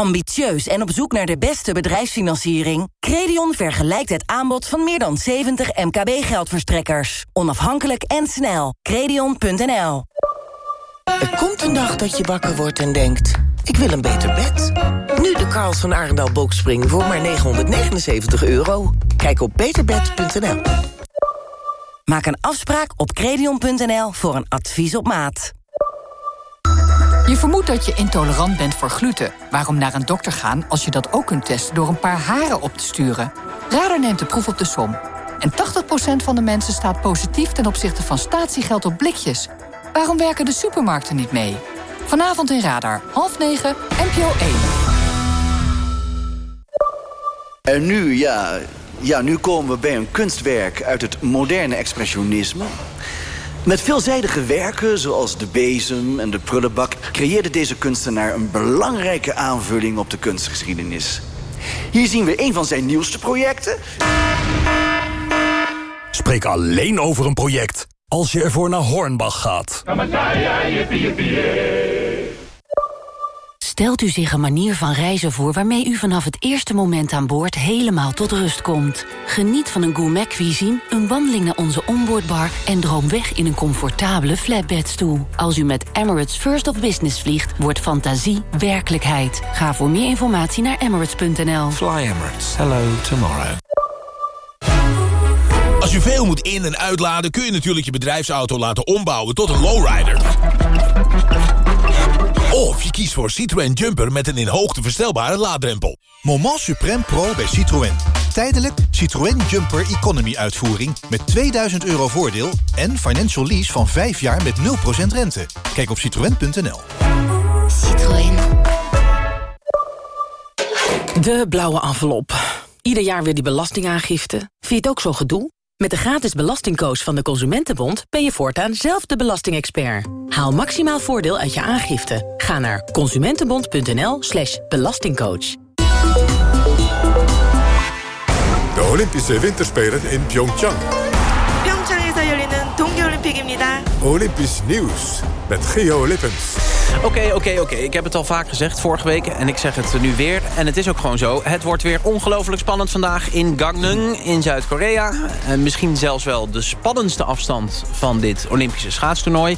Ambitieus en op zoek naar de beste bedrijfsfinanciering? Credion vergelijkt het aanbod van meer dan 70 MKB-geldverstrekkers. Onafhankelijk en snel. Credion.nl Er komt een dag dat je wakker wordt en denkt... ik wil een beter bed. Nu de Karls van Arendal Boxspring voor maar 979 euro. Kijk op beterbed.nl Maak een afspraak op credion.nl voor een advies op maat. Je vermoedt dat je intolerant bent voor gluten. Waarom naar een dokter gaan als je dat ook kunt testen... door een paar haren op te sturen? Radar neemt de proef op de som. En 80% van de mensen staat positief ten opzichte van statiegeld op blikjes. Waarom werken de supermarkten niet mee? Vanavond in Radar, half negen, NPO 1. En nu, ja, ja, nu komen we bij een kunstwerk uit het moderne expressionisme. Met veelzijdige werken, zoals de bezem en de prullenbak... creëerde deze kunstenaar een belangrijke aanvulling op de kunstgeschiedenis. Hier zien we een van zijn nieuwste projecten. Spreek alleen over een project als je ervoor naar Hornbach gaat. Stelt u zich een manier van reizen voor waarmee u vanaf het eerste moment aan boord helemaal tot rust komt. Geniet van een gourmet cuisine, een wandeling naar onze onboardbar en droom weg in een comfortabele flatbedstoel. Als u met Emirates First of Business vliegt, wordt fantasie werkelijkheid. Ga voor meer informatie naar emirates.nl. Fly Emirates. Hello tomorrow. Als je veel moet in- en uitladen... kun je natuurlijk je bedrijfsauto laten ombouwen tot een lowrider. Of je kiest voor Citroën Jumper met een in hoogte verstelbare laadrempel. Moment Supreme Pro bij Citroën. Tijdelijk Citroën Jumper Economy uitvoering met 2000 euro voordeel... en financial lease van 5 jaar met 0% rente. Kijk op citroën.nl. Citroën. De blauwe envelop. Ieder jaar weer die belastingaangifte. Vind je het ook zo gedoe? Met de gratis belastingcoach van de Consumentenbond... ben je voortaan zelf de belastingexpert. Haal maximaal voordeel uit je aangifte. Ga naar consumentenbond.nl slash belastingcoach. De Olympische Winterspelen in Pyeongchang. 평창에서 열리는 동계올림픽입니다. Olympisch nieuws met Geo Lippens. Oké, oké, oké. Ik heb het al vaak gezegd vorige week en ik zeg het nu weer. En het is ook gewoon zo. Het wordt weer ongelooflijk spannend vandaag in Gangneung in Zuid-Korea. En misschien zelfs wel de spannendste afstand van dit Olympische schaatstoernooi.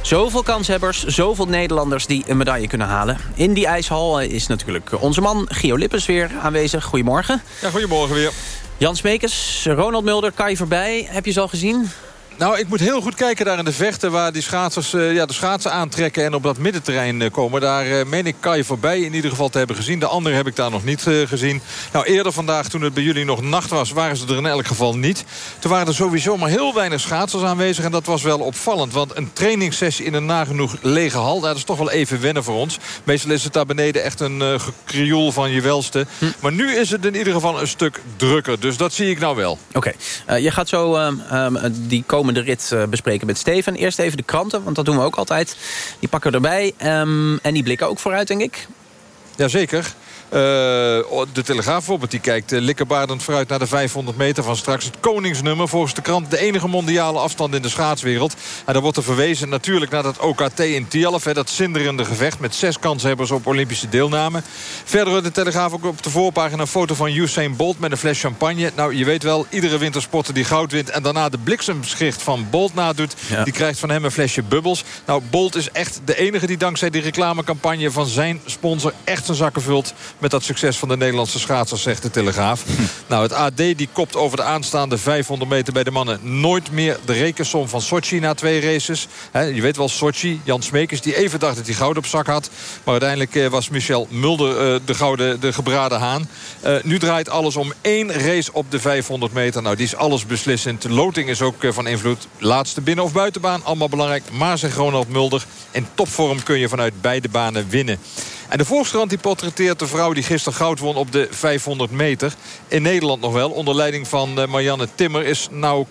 Zoveel kanshebbers, zoveel Nederlanders die een medaille kunnen halen. In die ijshal is natuurlijk onze man Gio Lippens weer aanwezig. Goedemorgen. Ja, goedemorgen weer. Jan Smekers, Ronald Mulder, kan je voorbij? Heb je ze al gezien? Nou, ik moet heel goed kijken daar in de vechten... waar die schaatsers uh, ja, de schaatsen aantrekken en op dat middenterrein uh, komen. Daar uh, meen ik Kai voorbij in ieder geval te hebben gezien. De andere heb ik daar nog niet gezien. Nou, eerder vandaag, toen het bij jullie nog nacht was... waren ze er in elk geval niet. Toen waren er sowieso maar heel weinig schaatsers aanwezig... en dat was wel opvallend. Want een trainingssessie in een nagenoeg lege hal... dat is toch wel even wennen voor ons. Meestal is het daar beneden echt een gekrioel van je welste. Hm. Maar nu is het in ieder geval een stuk drukker. Dus dat zie ik nou wel. Oké. Okay. je gaat zo um, die komen de rit uh, bespreken met Steven. Eerst even de kranten, want dat doen we ook altijd. Die pakken we erbij. Um, en die blikken ook vooruit, denk ik. Jazeker. De Telegraaf bijvoorbeeld, die kijkt uh, likkerbaardend vooruit naar de 500 meter van straks. Het koningsnummer, volgens de krant de enige mondiale afstand in de schaatswereld. En daar wordt er verwezen natuurlijk naar dat OKT in Tialf. Hè, dat zinderende gevecht met zes kanshebbers op Olympische deelname. Verder de Telegraaf ook op de voorpagina een foto van Usain Bolt met een fles champagne. Nou, je weet wel, iedere wintersporter die goud wint... en daarna de bliksemschicht van Bolt nadoet... die krijgt van hem een flesje bubbels. Nou, Bolt is echt de enige die dankzij die reclamecampagne... van zijn sponsor echt zijn zakken vult... met dat succes van de Nederlandse schaatsers, zegt de Telegraaf. Nou, het AD die kopt over de aanstaande 500 meter bij de mannen... nooit meer de rekensom van Sochi na twee races. je weet wel, Sochi, Jan Smekers, die even dacht dat hij goud op zak had. Maar uiteindelijk eh, was Michel Mulder uh, de, gouden, de gebraden haan. Uh, nu draait alles om één race op de 500 meter. Nou, die is alles beslissend. De loting is ook van invloed. Laatste binnen- of buitenbaan, allemaal belangrijk. Maar, zegt Ronald Mulder, in topvorm kun je vanuit beide banen winnen. En de Volkskrant die portretteert de vrouw die gisteren goud won op de 500 meter. In Nederland nog wel. Onder leiding van Marianne Timmer is nou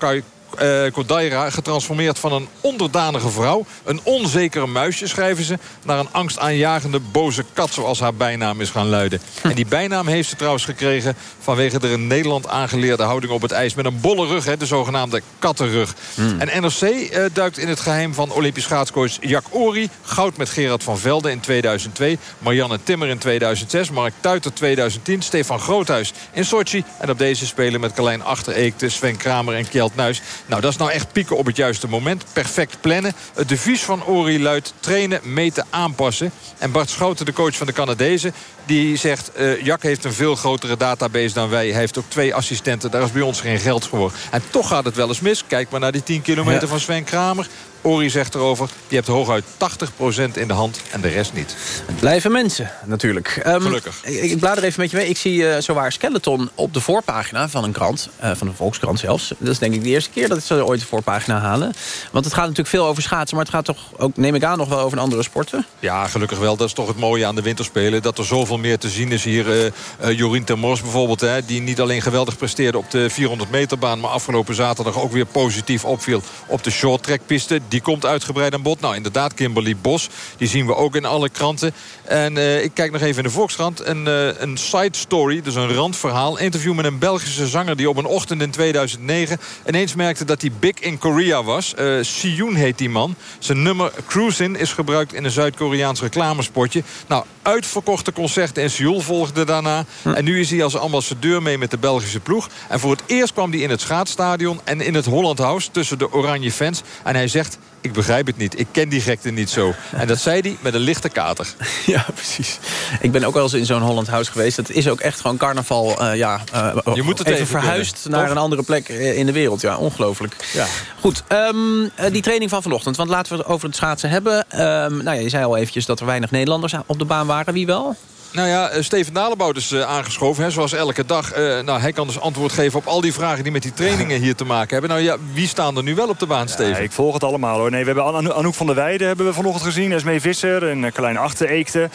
uh, Kodaira getransformeerd van een onderdanige vrouw... een onzekere muisje, schrijven ze... naar een angstaanjagende boze kat, zoals haar bijnaam is gaan luiden. Hm. En die bijnaam heeft ze trouwens gekregen... vanwege de in Nederland aangeleerde houding op het ijs... met een bolle rug, hè, de zogenaamde kattenrug. Hm. En NRC uh, duikt in het geheim van Olympisch schaatscoach Jack Ori... goud met Gerard van Velde in 2002... Marianne Timmer in 2006, Mark Tuiter 2010... Stefan Groothuis in Sochi... en op deze spelen met Carlijn Achtereekte, Sven Kramer en Kjeld Nuis... Nou, dat is nou echt pieken op het juiste moment. Perfect plannen. Het devies van Ori luidt trainen, meten, aanpassen. En Bart Schouten, de coach van de Canadezen... die zegt, uh, Jack heeft een veel grotere database dan wij. Hij heeft ook twee assistenten. Daar is bij ons geen geld voor. En toch gaat het wel eens mis. Kijk maar naar die 10 kilometer van Sven Kramer. Ori zegt erover, je hebt hooguit 80% in de hand en de rest niet. Het blijven mensen, natuurlijk. Um, Gelukkig. Ik, ik blader even met je mee. Ik zie uh, zowaar Skeleton op de voorpagina van een krant. Uh, van de Volkskrant zelfs. Dat is denk ik de eerste keer dat ze ooit de voorpagina halen. Want het gaat natuurlijk veel over schaatsen. Maar het gaat toch ook, neem ik aan, nog wel over andere sporten? Ja, gelukkig wel. Dat is toch het mooie aan de winterspelen. Dat er zoveel meer te zien is hier. Uh, Jorien Termors bijvoorbeeld. Hè, die niet alleen geweldig presteerde op de 400 meter baan. Maar afgelopen zaterdag ook weer positief opviel op de short track piste. Die komt uitgebreid aan bod. Nou, inderdaad, Kimberly Bos. Die zien we ook in alle kranten. En uh, ik kijk nog even in de Volkskrant. Een, een side story, dus een randverhaal. Interview met een Belgische zanger die op een ochtend in 2009... ineens merkte dat hij big in Korea was. Uh, heet die man. Zijn nummer Cruisin is gebruikt in een Zuid-Koreaans reclamespotje. Nou, uitverkochte in Seoul volgden daarna. Hm. En nu is hij als ambassadeur mee met de Belgische ploeg. En voor het eerst kwam hij in het schaatsstadion en in het Holland House... tussen de oranje fans. En hij zegt, ik begrijp het niet. Ik ken die gekte niet zo. *laughs* En dat zei hij met een lichte kater. *laughs* Ja, precies. Ik ben ook wel eens in zo'n Holland House geweest. Het is ook echt gewoon carnaval. Uh, ja, uh, Je moet het even, verhuisd naar een andere plek in de wereld. Ja, ongelooflijk. Ja. Goed, um, die training van vanochtend. Want laten we het over het schaatsen hebben. Um, nou ja, je zei al eventjes dat er weinig Nederlanders op de baan waren. Wie wel? Nou ja, eh, Steven Dalebout is aangeschoven, hè, zoals elke dag. Uh, nou, hij kan dus antwoord geven op al die vragen die met die trainingen hier te maken hebben. Nou ja, wie staan er nu wel op de baan, Steven? Ja, ik volg het allemaal hoor. Nee, we hebben Anouk van der Weijden hebben we vanochtend gezien. Esmee Visser en Klein Achtereekte.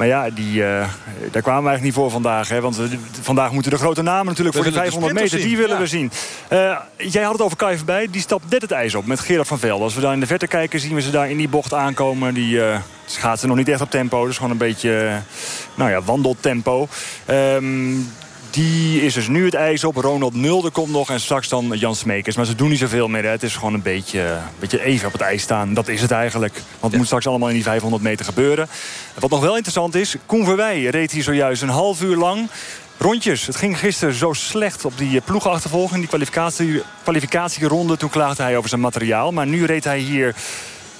Maar ja, die, uh, daar kwamen we eigenlijk niet voor vandaag. Hè? Want we, vandaag moeten de grote namen natuurlijk voor de 500 meter. Die willen we zien. Uh, jij had het over Kai voorbij. Die stapt net het ijs op met Gerard van Velde. Als we daar in de verte kijken, zien we ze daar in die bocht aankomen. Die uh, schaatsen nog niet echt op tempo. Dus gewoon een beetje nou ja, wandeltempo. Um, die is dus nu het ijs op. Ronald Mulder komt nog en straks dan Jan Smekers. Maar ze doen niet zoveel meer. Hè. Het is gewoon een beetje, een beetje even op het ijs staan. Dat is het eigenlijk. Want het moet straks allemaal in die 500 meter gebeuren. Wat nog wel interessant is, Koen Verwij reed hier zojuist een half uur lang rondjes. Het ging gisteren zo slecht op die ploegachtervolging. Die kwalificatie, kwalificatieronde. Toen klaagde hij over zijn materiaal. Maar nu reed hij hier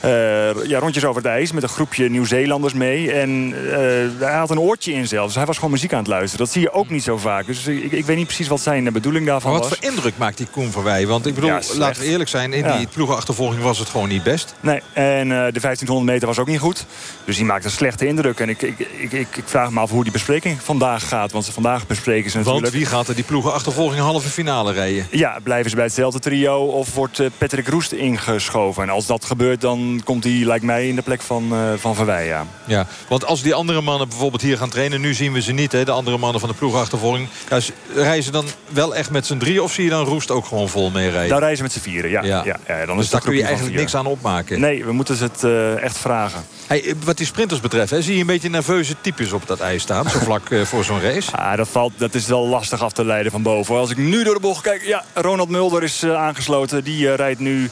uh, ja, rondjes over het ijs met een groepje Nieuw-Zeelanders mee. En uh, hij had een oortje in zelfs. Dus hij was gewoon muziek aan het luisteren. Dat zie je ook niet zo vaak. Dus ik, ik weet niet precies wat zijn bedoeling daarvan maar wat was. Wat voor indruk maakt die Koen van Wij? Want ik bedoel, ja, laten we eerlijk zijn... in ja. die ploegenachtervolging was het gewoon niet best. Nee, en uh, de 1500 meter was ook niet goed. Dus die maakt een slechte indruk. En ik, ik, ik, ik, ik vraag me af hoe die bespreking vandaag gaat. Want ze vandaag bespreken ze natuurlijk... Want wie gaat er die ploegenachtervolging halve finale rijden? Ja, blijven ze bij hetzelfde trio of wordt Patrick Roest ingeschoven? En als dat gebeurt, dan dan komt hij, lijkt mij, in de plek van, uh, van Verwij, ja. ja. Want als die andere mannen bijvoorbeeld hier gaan trainen... nu zien we ze niet, hè, de andere mannen van de ploegachtervolging... Ja, reizen dan wel echt met z'n drie of zie je dan Roest ook gewoon vol mee rijden? Daar reizen met z'n vieren, ja. ja. ja, dan dus is daar kun je eigenlijk niks aan opmaken? Nee, we moeten ze het uh, echt vragen. Hey, wat die sprinters betreft, hè, zie je een beetje nerveuze types op dat ijs staan... zo *laughs* vlak voor zo'n race? Ah, dat, valt, dat is wel lastig af te leiden van boven. Als ik nu door de bocht kijk, ja, Ronald Mulder is aangesloten. Die rijdt nu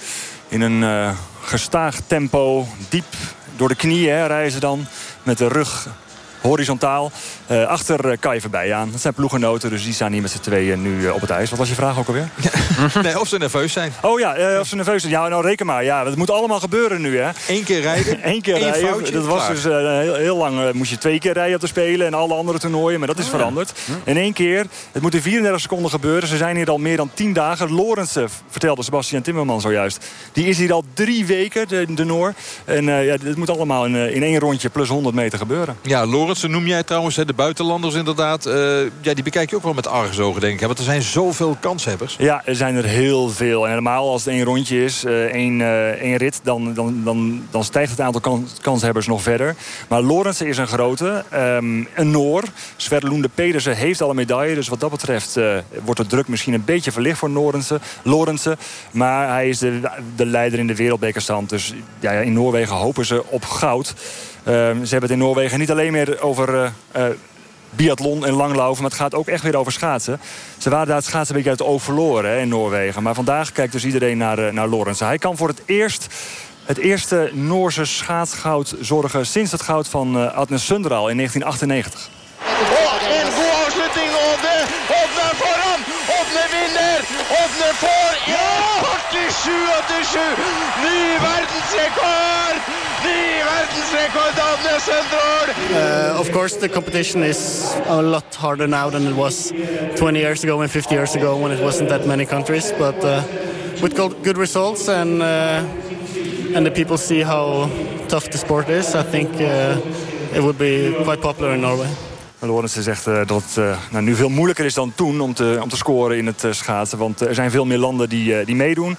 in een gestaag tempo, diep door de knieën hè, ze dan. Met de rug horizontaal. Uh, achter uh, Kai voorbij aan. Dat zijn ploegenoten, dus die staan hier met z'n tweeën nu uh, op het ijs. Wat was je vraag ook alweer? *laughs* nee, of ze nerveus zijn. Oh ja, of ze nerveus zijn. Ja, nou reken maar. Ja, dat moet allemaal gebeuren nu, hè. Eén keer rijden. *laughs* Eén keer Eén rijden. Foutje, dat was klaar. dus heel, heel lang. moest je twee keer rijden op de Spelen en alle andere toernooien. Maar dat is Oh, veranderd. In één keer. Het moet in 34 seconden gebeuren. Ze zijn hier al meer dan 10 dagen. Lorentzen, vertelde Sebastian Timmerman zojuist. Die is hier al drie weken, de, de Noor. En ja, het moet allemaal in, in één rondje plus 100 meter gebeuren. Ja, Noem jij trouwens, de buitenlanders inderdaad. Uh, ja, die bekijk je ook wel met argusogen, denk ik. Want er zijn zoveel kanshebbers. Ja, er zijn er heel veel. En helemaal als het één rondje is, uh, één, uh, één rit... Dan, dan, dan, dan stijgt het aantal kans, kanshebbers nog verder. Maar Lorentzen is een grote. Um, een Noor. Sverloende Pedersen heeft al een medaille. Dus wat dat betreft wordt de druk misschien een beetje verlicht voor Lorentzen. Lorentzen. Maar hij is de, de leider in de wereldbekerstand. Dus ja, in Noorwegen hopen ze op goud. Uh, ze hebben het in Noorwegen niet alleen meer over uh, uh, biathlon en langlaufen... maar het gaat ook echt weer over schaatsen. Ze waren daar het schaatsen beetje uit het oog verloren hè, in Noorwegen. Maar vandaag kijkt dus iedereen naar, naar Lorenzen. Hij kan voor het eerst het eerste Noorse schaatsgoud zorgen... sinds het goud van Adnes Sunderal in 1998. 1.47,87. Ny verdensrekord. Ny verdensrekord, Odne Søndrål. Uh, of course, the competition is a lot harder now than it was 20 years ago and 50 years ago when it wasn't that many countries. But uh, with good results and uh, and the people see how tough the sport is, I think uh, it would be quite popular in Norway. Lorentzen zegt uh, dat het uh, nou, nu veel moeilijker is dan toen om te, om te scoren in het uh, schaatsen. Want er zijn veel meer landen die, die meedoen.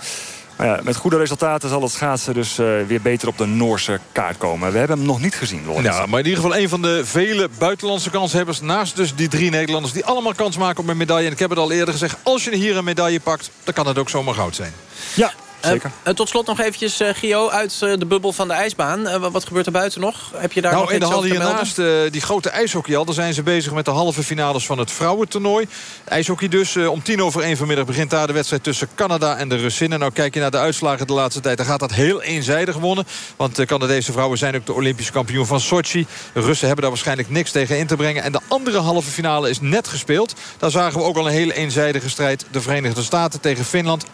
Maar ja, met goede resultaten zal het schaatsen dus weer beter op de Noorse kaart komen. We hebben hem nog niet gezien, Lorentzen. Ja, maar in ieder geval een van de vele buitenlandse kanshebbers... naast dus die drie Nederlanders die allemaal kans maken op een medaille. En ik heb het al eerder gezegd, als je hier een medaille pakt... dan kan het ook zomamer goud zijn. Ja, Zeker. Uh, tot slot nog eventjes, uh, Gio, uit de bubbel van de ijsbaan. wat gebeurt er buiten nog? Heb je daar nou, nog in de hal hiernaast, die grote ijshockeyhal... daar zijn ze bezig met de halve finales van het vrouwentoernooi. IJshockey dus. om tien over één vanmiddag begint daar de wedstrijd... tussen Canada en de Russinnen. Nou, kijk je naar de uitslagen de laatste tijd... dan gaat dat heel eenzijdig gewonnen. Want de Canadese vrouwen zijn ook de Olympische kampioen van Sochi. De Russen hebben daar waarschijnlijk niks tegen in te brengen. En de andere halve finale is net gespeeld. Daar zagen we ook al een hele eenzijdige strijd. De Verenigde Staten tegen Finland. 5-0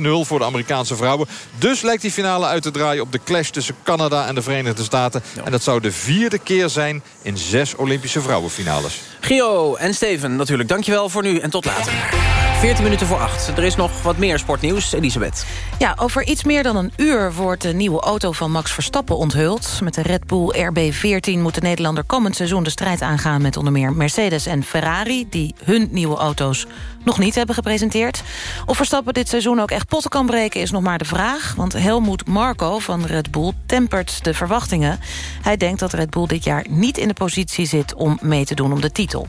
voor de Amerikaanse vrouwen. Dus lijkt die finale uit te draaien op de clash tussen Canada en de Verenigde Staten. Ja. En dat zou de vierde keer zijn in zes Olympische vrouwenfinales. Gio en Steven natuurlijk, dankjewel voor nu en tot later. 14 minuten voor 8. Er is nog wat meer sportnieuws. Elisabeth. Ja, over iets meer dan een uur wordt de nieuwe auto van Max Verstappen onthuld. Met de Red Bull RB14 moet de Nederlander komend seizoen de strijd aangaan... met onder meer Mercedes en Ferrari... die hun nieuwe auto's nog niet hebben gepresenteerd. Of Verstappen dit seizoen ook echt potten kan breken is nog maar de vraag. Want Helmoet Marco van Red Bull tempert de verwachtingen. Hij denkt dat Red Bull dit jaar niet in de positie zit om mee te doen om de titel.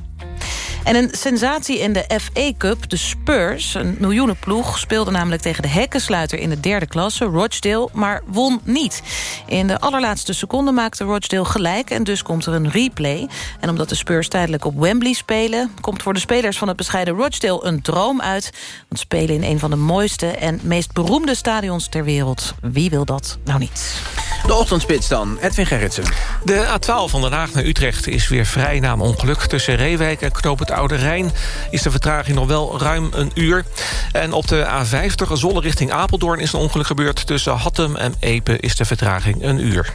En een sensatie in de FA Cup, de Spurs, een miljoenenploeg... speelde namelijk tegen de hekkensluiter in de derde klasse, Rochdale... maar won niet. In de allerlaatste seconde maakte Rochdale gelijk... en dus komt er een replay. En omdat de Spurs tijdelijk op Wembley spelen... komt voor de spelers van het bescheiden Rochdale een droom uit. Want spelen in een van de mooiste en meest beroemde stadions ter wereld. Wie wil dat nou niet? De ochtendspits dan, Edwin Gerritsen. De A12 van Den Haag naar Utrecht is weer vrij na een ongeluk. Tussen Reewijk en Knoop het Oude Rijn is de vertraging nog wel ruim een uur. En op de A50 Zolle richting Apeldoorn is een ongeluk gebeurd. Tussen Hattem en Epe is de vertraging een uur.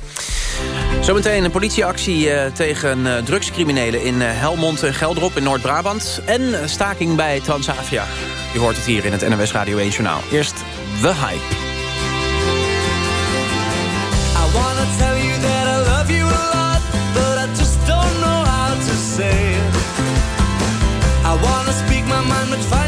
Zometeen een politieactie uh, tegen uh, drugscriminelen in uh, Helmond en Gelderop in Noord-Brabant. En staking bij Transavia. Je hoort het hier in het NWS Radio 1 Journaal. Eerst The Hype. I wanna tell my mind, man met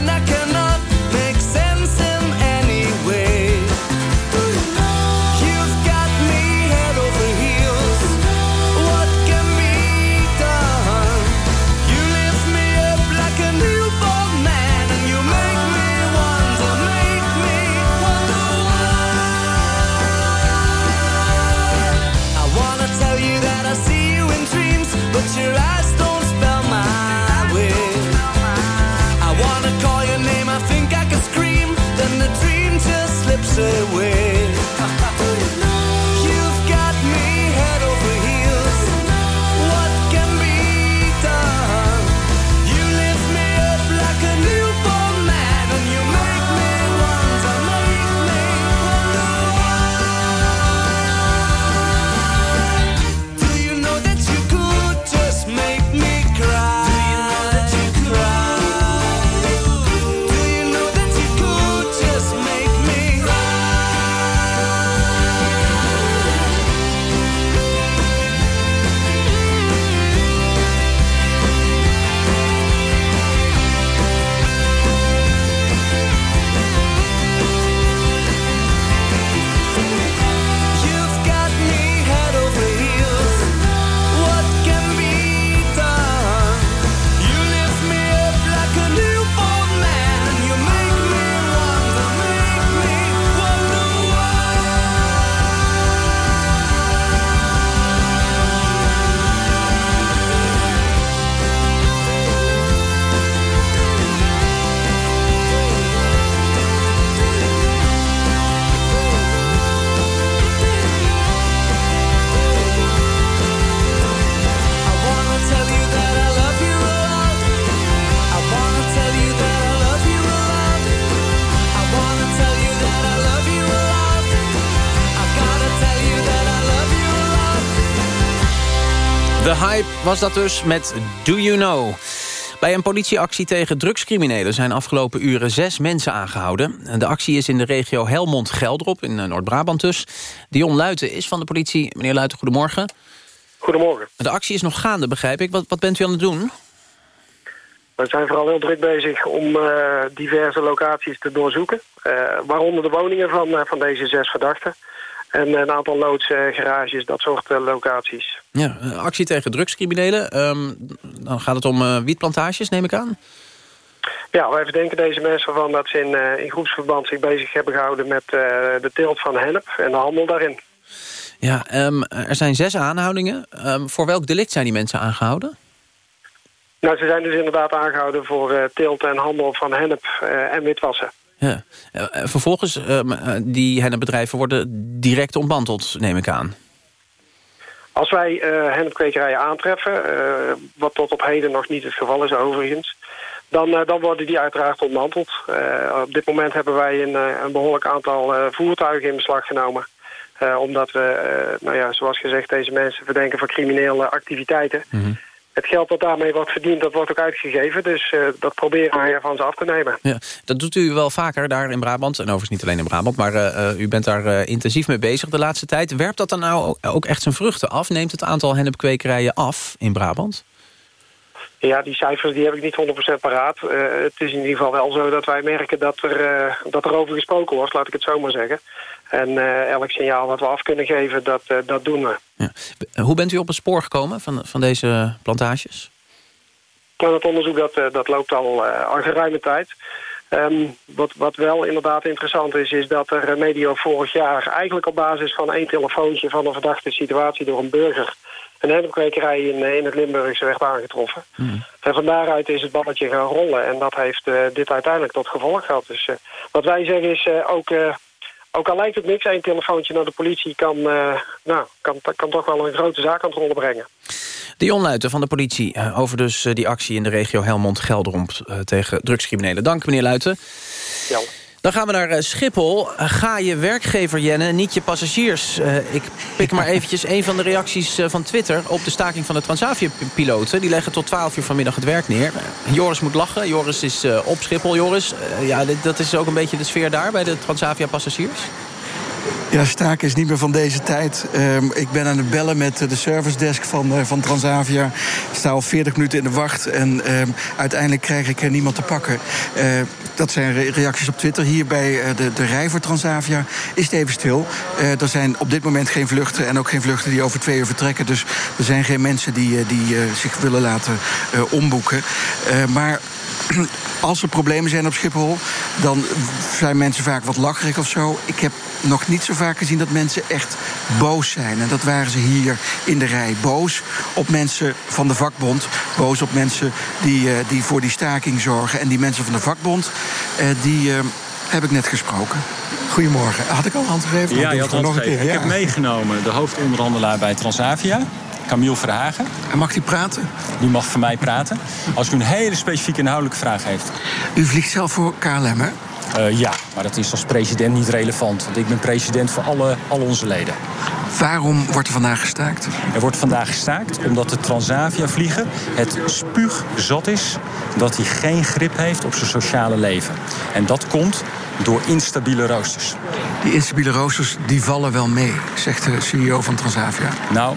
was dat dus met Do You Know. Bij een politieactie tegen drugscriminelen zijn afgelopen uren zes mensen aangehouden. De actie is in de regio Helmond-Geldrop, in eh, Noord-Brabant dus. Dion Luiten is van de politie. Meneer Luiten, goedemorgen. Goedemorgen. De actie is nog gaande, begrijp ik. Wat, wat bent u aan het doen? We zijn vooral heel druk bezig om uh, diverse locaties te doorzoeken. Uh, waaronder de woningen van, uh, van deze zes verdachten. En een aantal loods, garages, dat soort locaties. Ja, actie tegen drugscriminelen. Um, dan gaat het om wietplantages, neem ik aan? Ja, wij verdenken deze mensen van dat ze in, in groepsverband zich bezig hebben gehouden... met de teelt van hennep en de handel daarin. Ja, um, er zijn zes aanhoudingen. Um, voor welk delict zijn die mensen aangehouden? Nou, ze zijn dus inderdaad aangehouden voor uh, teelt en handel van hennep uh, en witwassen. Ja. Uh, vervolgens, die hennepbedrijven worden direct ontmanteld, neem ik aan. Als wij hennepkwekerijen aantreffen, wat tot op heden nog niet het geval is overigens... dan, dan worden die uiteraard ontmanteld. op dit moment hebben wij een, een behoorlijk aantal voertuigen in beslag genomen... omdat we, nou ja, zoals gezegd, deze mensen verdenken van criminele activiteiten... Mm -hmm het geld dat daarmee wordt verdiend, dat wordt ook uitgegeven. Dus uh, dat proberen wij van ze af te nemen. Ja, dat doet u wel vaker daar in Brabant. En overigens niet alleen in Brabant, maar uh, u bent daar uh, intensief mee bezig de laatste tijd. Werpt dat dan nou ook echt zijn vruchten af? Neemt het aantal hennepkwekerijen af in Brabant? Ja, die cijfers die heb ik niet 100% paraat. Het is in ieder geval wel zo dat wij merken dat er, dat er over gesproken wordt, laat ik het zo maar zeggen. En uh, elk signaal wat we af kunnen geven, dat, dat doen we. Ja. Hoe bent u op het spoor gekomen van, van deze plantages? Nou, het onderzoek dat, dat loopt al, al geruime tijd. Um, wat, wat wel inderdaad interessant is, is dat er medio vorig jaar... eigenlijk op basis van één telefoontje van een verdachte situatie door een burger een hennepkwekerij in, in het Limburgse werd aangetroffen. Mm. En van daaruit is het balletje gaan rollen. En dat heeft uh, dit uiteindelijk tot gevolg gehad. Dus uh, wat wij zeggen is, uh, ook, ook al lijkt het niks... één telefoontje naar de politie kan, nou, kan, kan toch wel een grote zaak aan het rollen brengen. Dion Luiten van de politie over dus die actie in de regio Helmond-Gelderomp... tegen drugscriminelen. Dank meneer Luiten. Ja. Dan gaan we naar Schiphol. Ga je werkgever jennen, niet je passagiers. Uh, ik pik maar eventjes een van de reacties van Twitter... op de staking van de Transavia-piloten. Die leggen tot 12 uur vanmiddag het werk neer. Joris moet lachen. Joris is op Schiphol. Joris, ja, dat is ook een beetje de sfeer daar... bij de Transavia-passagiers? Ja, staken is niet meer van deze tijd. Um, ik ben aan het bellen met de service desk van, uh, van Transavia. Ik sta al 40 minuten in de wacht en um, uiteindelijk krijg ik er niemand te pakken. Dat zijn re reacties op Twitter. Hier bij de, de rij voor Transavia is het even stil. er zijn op dit moment geen vluchten en ook geen vluchten die over twee uur vertrekken. Dus er zijn geen mensen die, die zich willen laten omboeken. maar *clears throat* als er problemen zijn op Schiphol, dan zijn mensen vaak wat lacherig of zo. Ik heb nog niet zo vaak gezien dat mensen echt boos zijn. En dat waren ze hier in de rij. Boos op mensen van de vakbond. Boos op mensen die, uh, die voor die staking zorgen. En die mensen van de vakbond, uh, die uh, heb ik net gesproken. Goedemorgen. Had ik al hand gegeven? Ja, je had nog een keer. Ik ja. heb meegenomen de hoofdonderhandelaar bij Transavia. Camille Verhagen. En mag die praten? Die mag voor mij praten. Als u een hele specifieke inhoudelijke vraag heeft. U vliegt zelf voor KLM, hè? Uh, ja, maar dat is als president niet relevant. Want ik ben president voor alle, al onze leden. Waarom wordt er vandaag gestaakt? Er wordt vandaag gestaakt omdat de Transavia-vlieger het spuug zat is... dat hij geen grip heeft op zijn sociale leven. En dat komt door instabiele roosters. Die instabiele roosters die vallen wel mee, zegt de CEO van Transavia. Nou,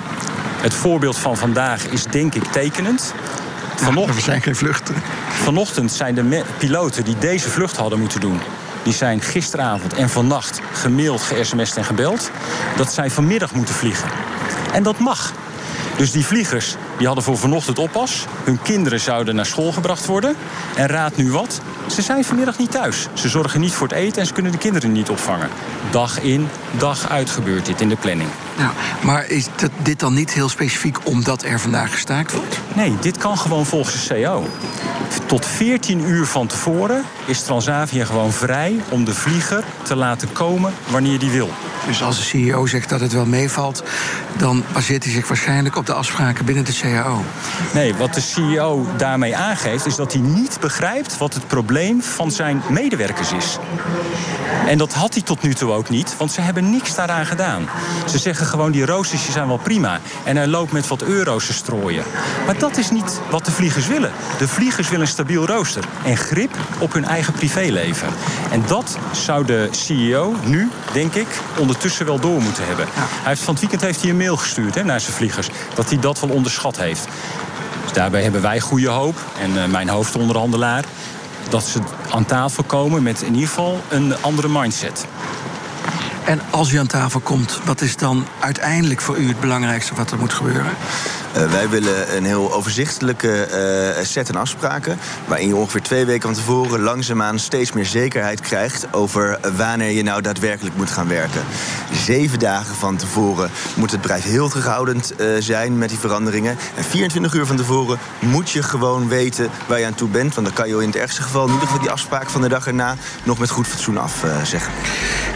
het voorbeeld van vandaag is denk ik tekenend. Vanochtend, er zijn geen vluchten. Vanochtend zijn de piloten die deze vlucht hadden moeten doen... die zijn gisteravond en vannacht gemaild, ge-sms'd en gebeld... dat zij vanmiddag moeten vliegen. En dat mag. Dus die vliegers die hadden voor vanochtend oppas. Hun kinderen zouden naar school gebracht worden. En raad nu wat? Ze zijn vanmiddag niet thuis. Ze zorgen niet voor het eten en ze kunnen de kinderen niet opvangen. Dag in, dag uit gebeurt dit in de planning. Nou, maar is dat, dit dan niet heel specifiek omdat er vandaag gestaakt wordt? Nee, dit kan gewoon volgens de CO. Tot 14 uur van tevoren is Transavia gewoon vrij om de vlieger te laten komen wanneer die wil. Dus als de CEO zegt dat het wel meevalt... dan baseert hij zich waarschijnlijk op de afspraken binnen de CAO. Nee, wat de CEO daarmee aangeeft... is dat hij niet begrijpt wat het probleem van zijn medewerkers is. En dat had hij tot nu toe ook niet, want ze hebben niks daaraan gedaan. Ze zeggen gewoon, die roosters zijn wel prima. En hij loopt met wat euro's te strooien. Maar dat is niet wat de vliegers willen. De vliegers willen een stabiel rooster. En grip op hun eigen privéleven. En dat zou de CEO nu, denk ik, ondertussen wel door moeten hebben. Hij heeft, van het weekend heeft hij een mail gestuurd hè, naar zijn vliegers. Dat hij dat wel onderschat heeft. Dus daarbij hebben wij goede hoop. En uh, mijn hoofdonderhandelaar dat ze aan tafel komen met in ieder geval een andere mindset. En als u aan tafel komt, wat is dan uiteindelijk voor u het belangrijkste wat er moet gebeuren? Uh, wij willen een heel overzichtelijke uh, set en afspraken. Waarin je ongeveer twee weken van tevoren langzaamaan steeds meer zekerheid krijgt over wanneer je nou daadwerkelijk moet gaan werken. Zeven dagen van tevoren moet het bedrijf heel terughoudend uh, zijn met die veranderingen. En 24 uur van tevoren moet je gewoon weten waar je aan toe bent. Want dan kan je in het ergste geval in ieder geval die afspraak van de dag erna nog met goed fatsoen afzeggen.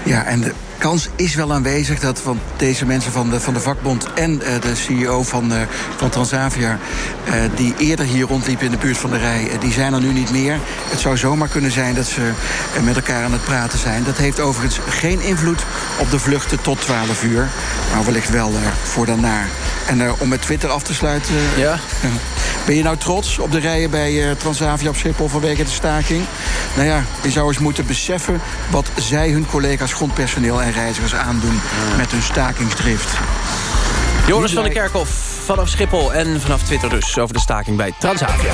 ja, en de kans is wel aanwezig dat van deze mensen van de, van de vakbond en uh, de CEO van, uh, van Transavia, uh, die eerder hier rondliepen in de buurt van de rij, die zijn er nu niet meer. Het zou zomaar kunnen zijn dat ze met elkaar aan het praten zijn. Dat heeft overigens geen invloed op de vluchten tot 12 uur, maar wellicht wel voor daarna. En om met Twitter af te sluiten. Ja. *laughs* Ben je nou trots op de rijen bij Transavia op Schiphol vanwege de staking? Nou ja, je zou eens moeten beseffen wat zij hun collega's grondpersoneel en reizigers aandoen met hun stakingsdrift. Joris van der Kerkhof vanaf Schiphol en vanaf Twitter dus over de staking bij Transavia.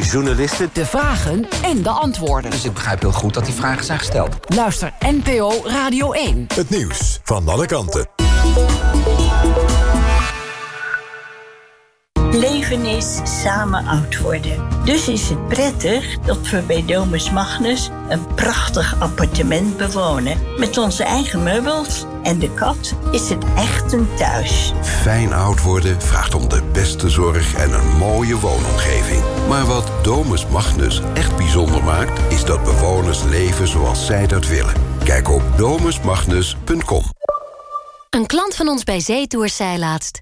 journalisten de vragen en de antwoorden. Dus ik begrijp heel goed dat die vragen zijn gesteld. Luister NPO Radio 1. Het nieuws van alle kanten. Leven is samen oud worden. Dus is het prettig dat we bij Domus Magnus een prachtig appartement bewonen. Met onze eigen meubels en de kat is het echt een thuis. Fijn oud worden vraagt om de beste zorg en een mooie woonomgeving. Maar wat Domus Magnus echt bijzonder maakt... is dat bewoners leven zoals zij dat willen. Kijk op domusmagnus.com. Een klant van ons bij Zeetours zei laatst...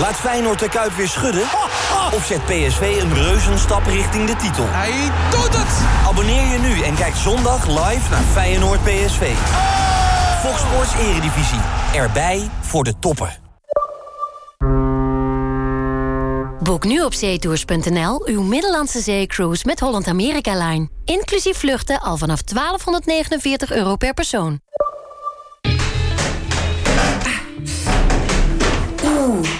Laat Feyenoord de Kuip weer schudden? Of zet PSV een reuzenstap richting de titel? Hij doet het! Abonneer je nu en kijk zondag live naar Feyenoord PSV. Fox Sports Eredivisie. Erbij voor de toppen. Boek nu op zeetours.nl uw Middellandse zeecruise met Holland America Line. Inclusief vluchten al vanaf 1249 euro per persoon. Oeh.